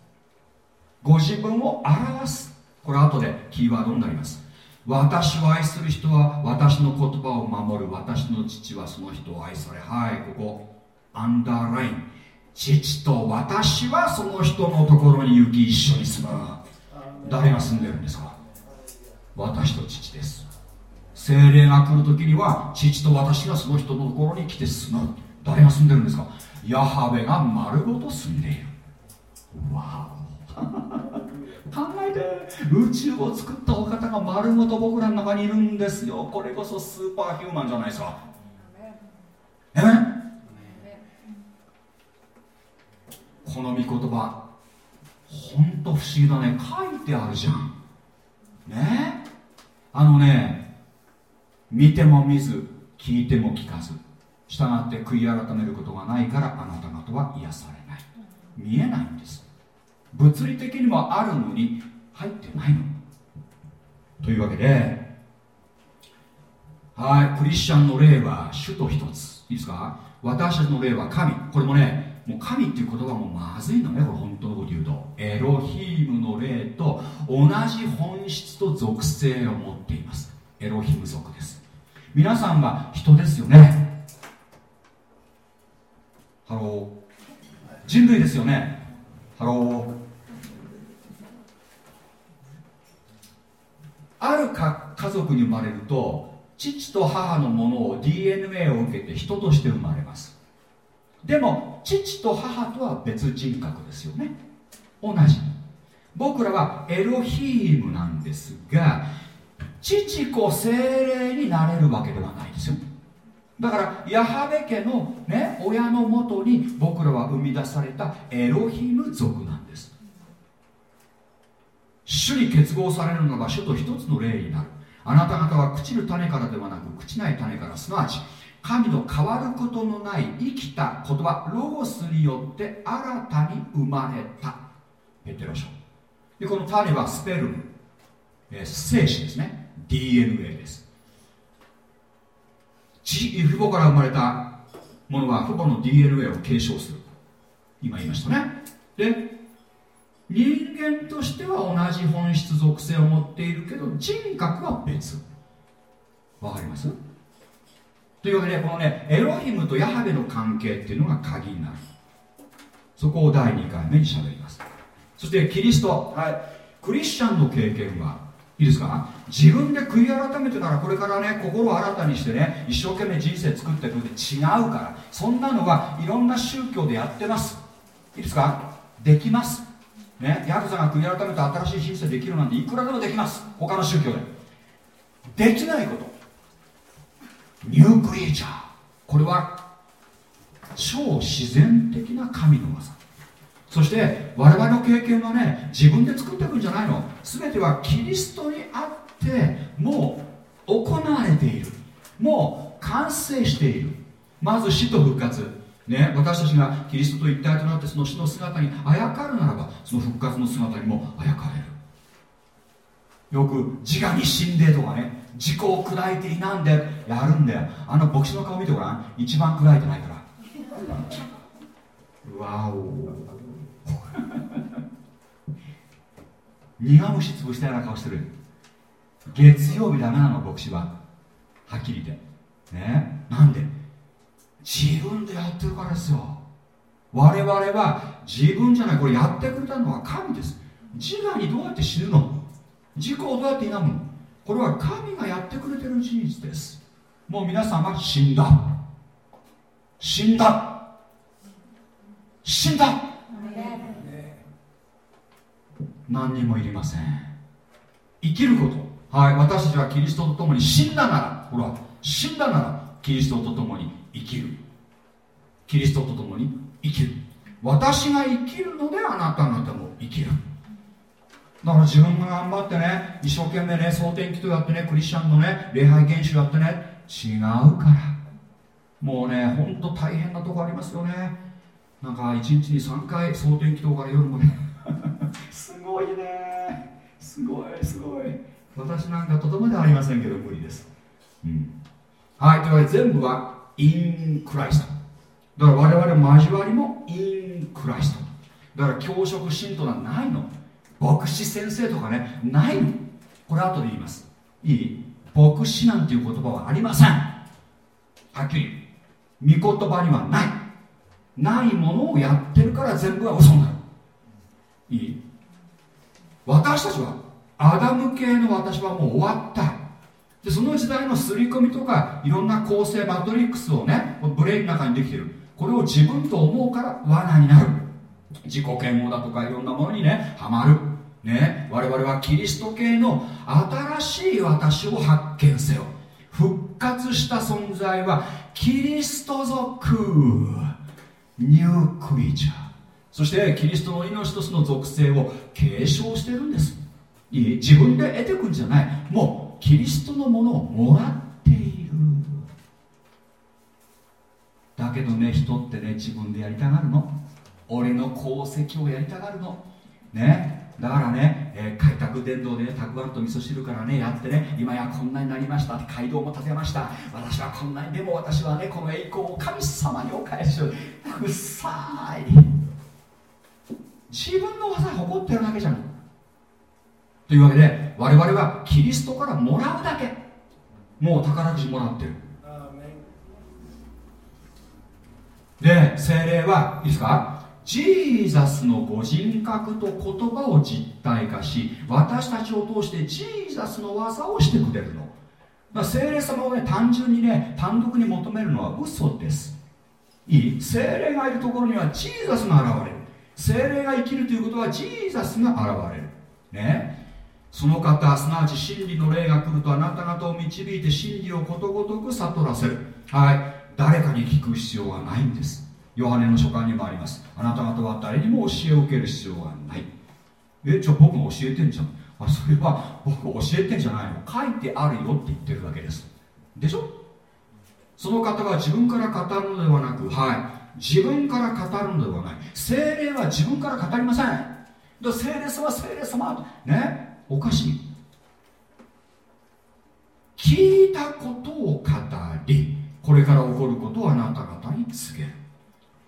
ご自分を表す。これ後でキーワードになります。私を愛する人は私の言葉を守る。私の父はその人を愛されはいここアンダーライン父と私はその人のところに行き一緒に住む。誰が住んでるんですか？私と父です。精霊が来る時には父と私がその人のところに来て住む。誰が住んでるんですか？ヤハベが丸ごと住んでいる。わお。(laughs) 考えて宇宙を作ったお方が丸ごと僕らの中にいるんですよ。これこそスーパーヒューマンじゃないですか。え？この御言葉。ほんと不思議だね。書いてあるじゃん。ね？あのね見ても見ず聞いても聞かず従って悔い改めることがないからあなた方は癒されない。見えないんです。物理的にもあるのに入ってないの。というわけではいクリスチャンの霊は主と一つ。いいですか？私たちの霊は神。これもねもう神っていう言葉もまずいのねこれ本当のこと言うと。エロヒームの霊と同じ本質と属性を持っています。エロヒム族です。皆さんは人ですよね。ハロー。人類ですよね。ハロー。ある家族に生まれると父と母のものを DNA を受けて人として生まれますでも父と母とは別人格ですよね。同じ。僕らはエロヒームなんですが父子精霊になれるわけではないですよ。だからヤハベ家の、ね、親のもとに僕らは生み出されたエロヒム族なんです。主に結合されるのが主と一つの霊になる。あなた方は朽ちる種からではなく朽ちない種からすなわち神の変わることのない生きた言葉ロゴスによって新たに生まれた。ペテロ書。でこの種はスペルム、えー、精子ですね。DNA です。父父母から生まれたものは父母の DNA を継承する。今言いましたね。で人間としては同じ本質属性を持っているけど人格は別。わかります？というわけでこのねエロヒムとヤハベの関係っていうのが鍵になる。そこを第2回目にしゃべります。そしてキリスト、はい、クリスチャンの経験はいいですか？自分で悔い改めてからこれからね心を新たにしてね一生懸命人生作っていくって違うからそんなのはいろんな宗教でやってます。いいですか？できます。ねヤクザが悔い改めて新しい人生できるなんていくらでもできます。他の宗教で。できないことニュークリーチャー。これは超自然的な神の技。そして我々の経験はね自分で作っていくんじゃないの。全てはキリストにあってもう行われている。もう完成している。まず死と復活。ね、私たちがキリストと一体となってその死の姿にあやかるならばその復活の姿にもあやかれる。よく自我に死んでとかね。自己を砕いていなんでやるんだよ。あの牧師の顔見てごらん。一番砕いてないから。わお。苦虫潰したような顔してる。月曜日ダメなの牧師は。はっきり言って。ね。なんで？自分でやってるからですよ。我々は自分じゃない。これやってくれたのは神です。自我にどうやって死ぬの？自己をどうやって否む？のこれは神がやってくれてる事実です。もう皆さんは死んだ。死んだ。死んだ。何にもいりません。生きること。はい私たちはキリストと共に死んだならほら死んだならキリストと共に生きる。キリストと共に生きる。私が生きるのであなた方も生きる。だから自分が頑張ってね一生懸命ね蒼天祈祷やってねクリスチャンのね礼拝研修やってね違うから。もうねほんと大変なとこありますよね。なんか一日に3回蒼天祈祷から夜もね。(laughs) すごいね。すごいすごい。私なんかとてもではありませんけど無理です、うん、はいというわけで全部は in Christ だから我々交わりも in Christ だから教職信徒なんないの牧師先生とかねないの。これ後で言います。いい？牧師なんていう言葉はありません。はっきり御言葉にはない。ないものをやってるから全部は嘘になる。いい？私たちはアダム系の私はもう終わった。でその時代の刷り込みとかいろんな構成マトリックスをねブレインの中にできてる。これを自分と思うから罠になる。自己嫌悪だとかいろんなものにねハマる。ね我々はキリスト系の新しい私を発見せよ。復活した存在はキリスト族ニュークリーチャー。そしてキリストの命とその属性を継承してるんです。いい？自分で得てくんじゃない。もうキリストのものをもらっている。だけどね人ってね自分でやりたがるの。俺の功績をやりたがるの。ね？だからね、えー、開拓伝道でねたくあんと味噌汁からねやってね今やこんなになりましたって街道も建てました。私はこんなにでも私はねこの栄光を神様にお返しくっさい。自分の技誇ってるだけじゃん。というわけで我々はキリストからもらうだけ。もう宝くじもらってる。で精霊はいいですか？ジーザスのご人格と言葉を実体化し私たちを通してジーザスの技をしてくれるの。だ聖霊様をね単純にね単独に求めるのは嘘です。いい。精霊がいるところにはジーザスが現れる。精霊が生きるということはジーザスが現れる。ね。その方すなわち真理の霊が来るとあなた方を導いて真理をことごとく悟らせる。はい。誰かに聞く必要はないんです。ヨハネの書簡にもあります。あなた方は誰にも教えを受ける必要がない。えじゃあ僕が教えてんじゃん。あそれは僕教えてんじゃないの。書いてあるよって言ってるわけです。でしょ？その方は自分から語るのではなくはい。自分から語るのではない。精霊は自分から語りません。だ精霊様精霊様。ね？おかしい。聞いたことを語りこれから起こることをあなた方に告げる。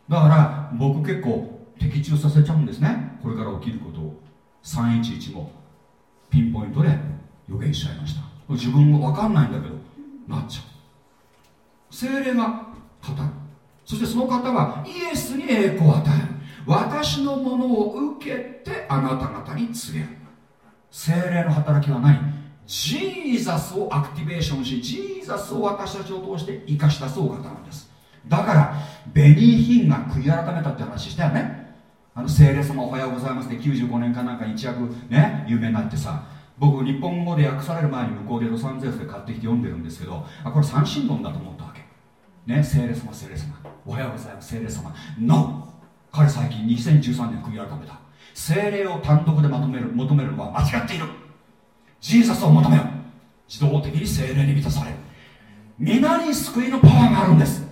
だから僕結構的中させちゃうんですね。これから起きることを。311も。ピンポイントで予言しちゃいました。自分も分かんないんだけどなっちゃう。精霊が語る。そしてその方はイエスに栄光を与える。私のものを受けてあなた方に告げる。精霊の働きは何？ジーザスをアクティベーションしジーザスを私たちを通して生かし出すお方なんです。だからベニーヒンが悔い改めたって話したよね。あの聖霊様おはようございますって95年かなんか一躍ね有名になってさ。僕日本語で訳される前に向こうでロサンゼルスで買ってきて読んでるんですけどあこれ三神論だと思ったわけ。ね聖霊様聖霊様。おはようございます聖霊様。NO! 彼最近2013年悔い改めた。聖霊を単独でまとめる求めるのは間違っている。ジーザスを求めよ。自動的に聖霊に満たされる。皆に救いのパワーがあるんです。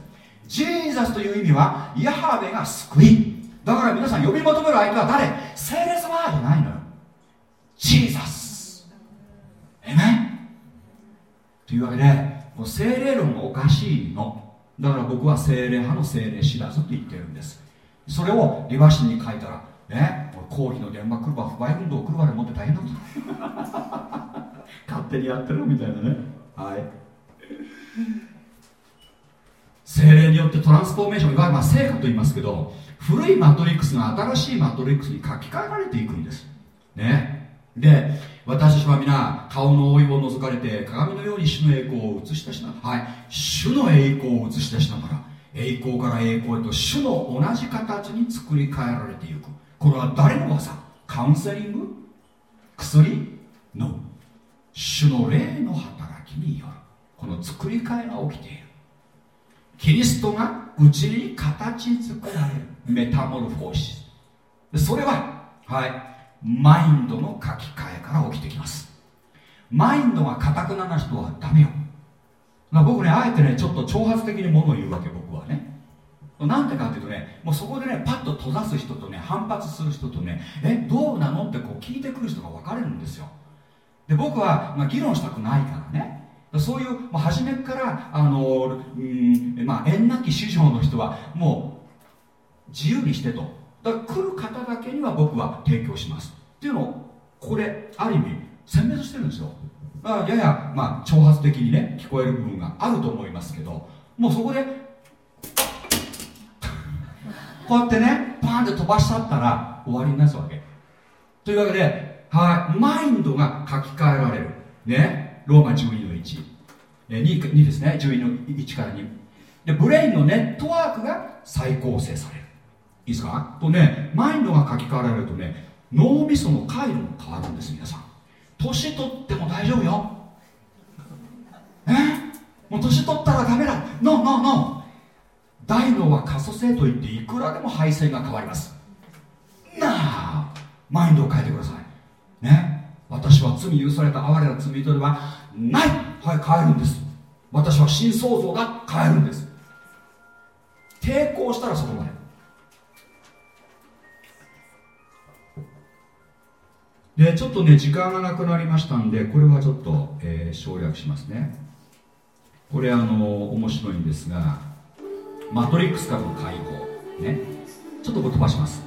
ジーザスという意味はヤハベが救い。だから皆さん呼び求める相手は誰？聖霊様じゃないのよ。ジーザス。えめというわけでもう精霊論がおかしいの。だから僕は精霊派の精霊知らずと言ってるんです。それをリバシに書いたらね抗議の電話来るわ不買運動来るわでもって大変なんだ (laughs) 勝手にやってるみたいなね。はい精霊によってトランスフォーメーションいわゆるまあ成果と言いますけど古いマトリックスが新しいマトリックスに書き換えられていくんです。ね。で私たちは皆顔の覆いを覗かれて鏡のように主の栄光を映し出しなはい。主の栄光を映し出しながら栄光から栄光へと主の同じ形に作り変えられていく。これは誰の技？カウンセリング？薬？の。主の霊の働きによる。この作り変えが起きている。キリストがうちに形作られる。メタモルフォーシス。それははい。マインドの書き換えから起きてきます。マインドが硬くなる人はダメよ。僕ねあえてねちょっと挑発的にものを言うわけ僕はね。なんでかっていうとねもうそこでねパッと閉ざす人とね反発する人とねえどうなのってこう聞いてくる人が分かれるんですよ。で僕は、まあ、議論したくないからね。そういう、まあ、初めからあの、うんまあ、縁なき市場の人はもう自由にしてと。だから来る方だけには僕は提供します。っていうのをここである意味選別してるんですよ。やや、まあ、挑発的にね聞こえる部分があると思いますけどもうそこでこうやってねパーンって飛ばしちゃったら終わりになるわけ。というわけで、はい、マインドが書き換えられる。ねローマ12の、2, 2ですね。12の1から2でブレインのネットワークが再構成される。いいですか？とねマインドが書き換えられるとね脳みその回路も変わるんです皆さん。年取っても大丈夫よ。え？もう年取ったらダメだ。ノーノーノー大脳は可塑性といっていくらでも配線が変わります。なあマインドを変えてください。ね？私は罪許された哀れな罪人ではない。はい変えるんです。私は新創造だ変えるんです。抵抗したらそこまででちょっとね時間がなくなりましたんでこれはちょっと、えー、省略しますね。これあの面白いんですがマトリックスからの解放。ね。ちょっとこれ飛ばします。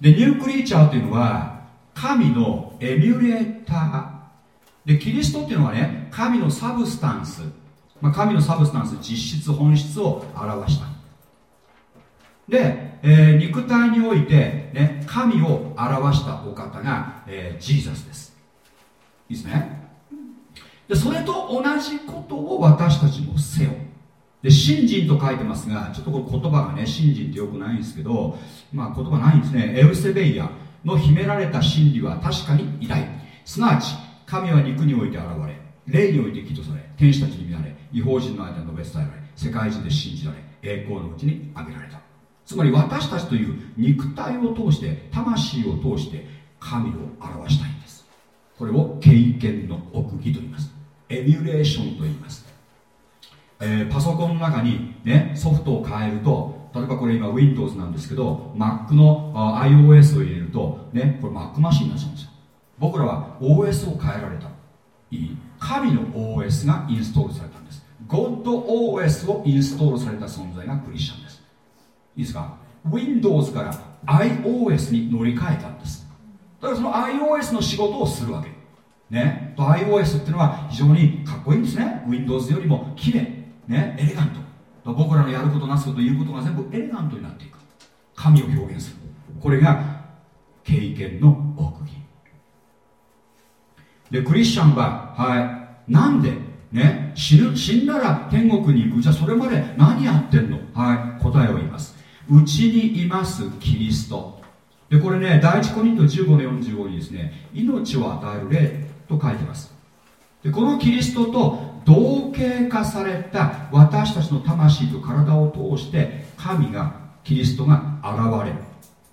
で new creature というのは神のエミュレーター。でキリストっていうのはね神のサブスタンス、まあ、神のサブスタンス実質本質を表した。で、えー、肉体において、ね、神を表したお方が、えー、ジーザスです。いいですね？でそれと同じことを私たちもせよで信心と書いてますがちょっとこれ言葉がね信心ってよくないんですけどまあ言葉ないんですね。エウセベイアの秘められた真理は確かに偉大。すなわち神は肉において現れ霊において義とされ天使たちに見られ違法人の間に述べ伝えられ世界中で信じられ栄光のうちに挙げられた。つまり私たちという肉体を通して魂を通して神を表したいんです。これを経験の奥義と言います。エミュレーションと言います、えー、パソコンの中に、ね、ソフトを変えると例えばこれ今 Windows なんですけど Mac の iOS を入れると、ね、これ Mac マシンになっちゃうんですよ。僕らは OS を変えられた。いい。神の OS がインストールされたんです。GodOS をインストールされた存在がクリスチャンです。いいですか？Windows から iOS に乗り換えたんです。だからその iOS の仕事をするわけ。ね？iOS っていうのは非常にかっこいいんですね。Windows よりも綺麗。ね？エレガント。僕らのやることなすこと言うことが全部エレガントになっていく。神を表現する。これが経験の奥。でクリスチャンははい。なんで？ね？死ぬ死んだら天国に行く。じゃあそれまで何やってんの？はい。答えを言います。うちにいますキリスト。でこれね第一コリント15の45にですね命を与える霊と書いてます。でこのキリストと同型化された私たちの魂と体を通して神がキリストが現れる。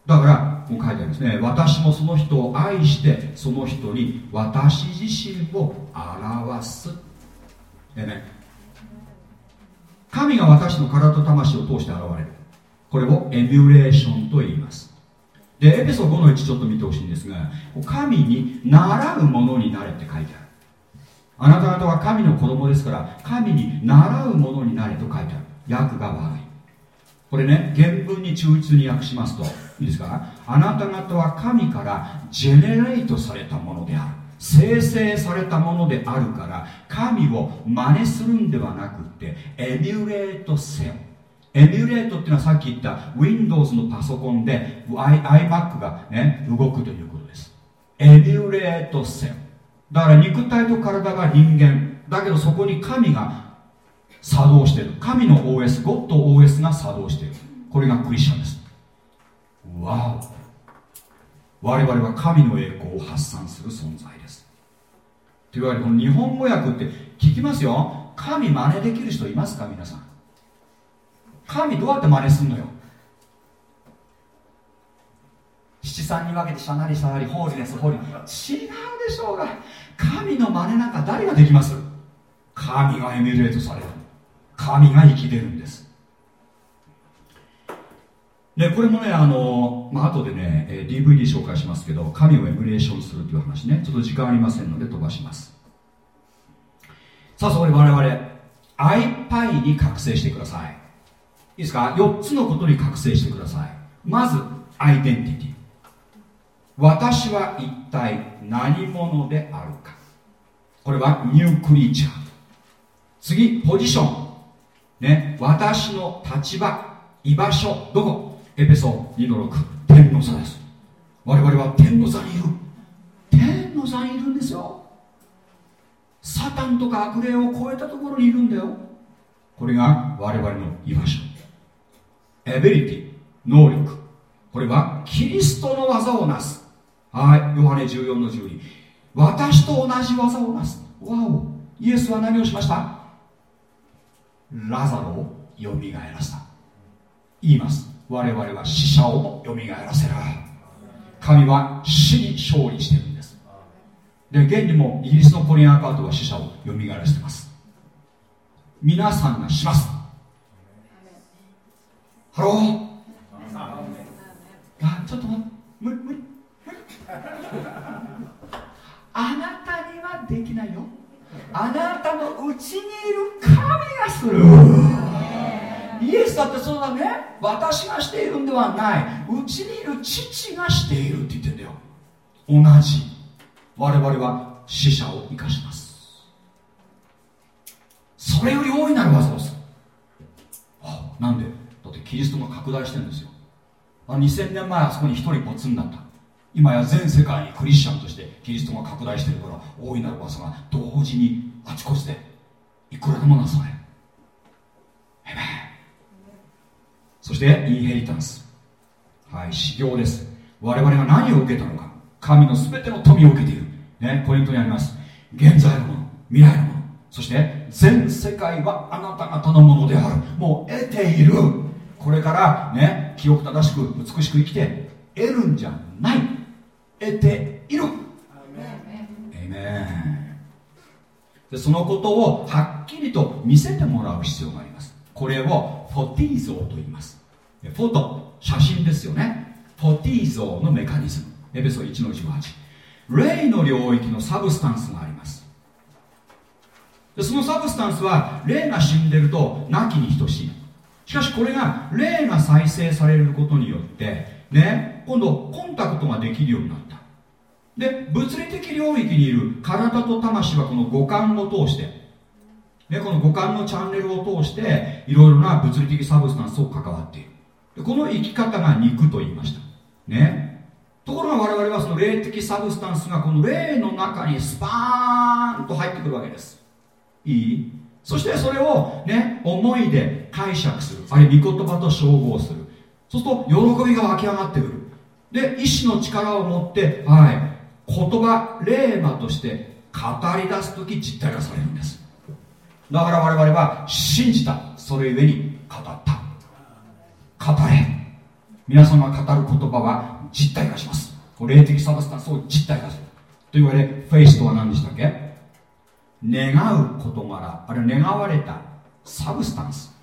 だからこう書いてあるんですね。私もその人を愛してその人に私自身を表す。えね。神が私の体と魂を通して現れる。これをエミュレーションと言います。でエペソ5の1ちょっと見てほしいんですが神に習うものになれって書いてある。あなた方は神の子供ですから神に習うものになれと書いてある。訳が悪い。これね原文に忠実に訳しますといいですか？あなた方は神からジェネレートされたものである。生成されたものであるから神を真似するんではなくってエミュレートせよ。エミュレートっていうのはさっき言った Windows のパソコンで iMac がね動くということです。エミュレートせよ。だから肉体と体が人間。だけどそこに神が作動してる。神の OS ゴッド OS が作動している。これがクリスチャンです。わお。我々は神の栄光を発散する存在です。というわけでこの日本語訳って聞きますよ。神真似できる人いますか？皆さん。神どうやって真似すんのよ？七三に分けてしゃなりしゃなりホーリネスホーリ違うでしょうが。神の真似なんか誰ができます？神がエミュレートされる。神が生きてるんです。でこれもねあの、まあ後でね DVD 紹介しますけど神をエミュレーションするという話ね。ちょっと時間ありませんので飛ばします。さあそこで我々 iPi に覚醒してください。いいですか？4つのことに覚醒してください。まずアイデンティティ。私は一体何者であるか。これはニュークリーチャー。次ポジション。ね私の立場居場所どこ？エペソ2の6天の座です。我々は天の座にいる。天の座にいるんですよ。サタンとか悪霊を超えたところにいるんだよ。これが我々の居場所。エビリティ能力。これはキリストの技をなす。はいヨハネ14の12私と同じ技をなす。わおイエスは何をしました？ラザロをよみがえらせた。言います。我々は死者をよみがえらせる。神は死に勝利してるんです。で現にもイギリスのコリンアーカートは死者をよみがえらせてます。皆さんがします。ハロー。あちょっと待って。無理無理。無理あなたにはできないよ。あなたのうちにいる神がする。イエスだってそうだね。私がしているんではない。うちにいる父がしているって言ってんだよ。同じ。我々は死者を生かします。それより大いなる技をする。あなんで？だってキリストが拡大してるんですよ。あ2000年前あそこに一人ポツンだった。今や全世界にクリスチャンとしてキリストが拡大してるから大いなる技が同時にあちこちでいくらでもなされ。るそしてインヘリタンス。はい修行です。我々が何を受けたのか。神の全ての富を受けている。ねポイントにあります。現在のもの未来のもの。そして全世界はあなた方のものである。もう得ている。これからね記憶正しく美しく生きて得るんじゃない。得ている。でそのことをはっきりと見せてもらう必要があります。これをフォティー像と言います。フォト写真ですよね。フォティー像のメカニズム。エペソ1の18霊の領域の substance があります。でその substance は霊が死んでると無きに等しい。しかしこれが霊が再生されることによってね今度コンタクトができるようになった。で物理的領域にいる体と魂はこの五感を通してね、この五感のチャンネルを通していろいろな物理的 substance を関わっている。この生き方が肉と言いました。ね。ところが我々はその霊的 substance がこの霊の中にスパーンと入ってくるわけです。いい？そしてそれをね思いで解釈する。あるいは御言葉と照合する。そうすると喜びが湧き上がってくる。で意志の力を持ってはい。言葉 ῥῆμα として語り出す時実体化されるんです。だから我々は信じた。それゆえに語った。語れ。皆さんが語る言葉は実体化します。霊的 substance を実体化する。といわけでフェイスとは何でしたっけ？願う事柄。あるいは願われた substance。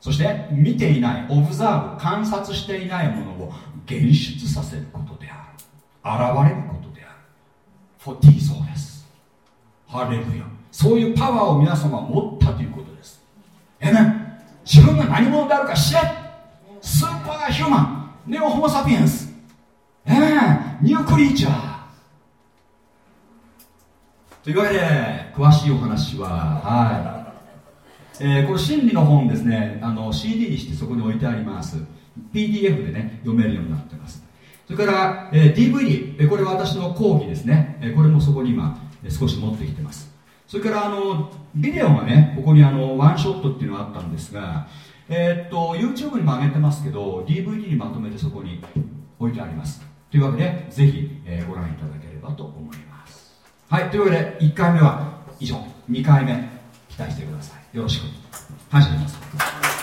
そして見ていない observe 観察していないものを現出させることである。現れることである。フォティーゾーですハレルヤ。そういうパワーを皆様は持ったということです。えね自分が何者であるか知れ。スーパーヒューマンネオホモ・サピエンスえねニュークリーチャーというわけで詳しいお話ははい、えー、これ真理の本ですね。あの CD にしてそこに置いてあります。PDF でね読めるようになってます。それから、えー、DVD これは私の講義ですね、えこれもそこに今少し持ってきてます。それからあのビデオがねここにあのワンショットっていうのがあったんですがえー、っと YouTube にも上げてますけど DVD にまとめてそこに置いてあります。というわけでぜひ、えー、ご覧いただければと思います。はいというわけで1回目は以上。2回目期待してください。よろしく。感謝します。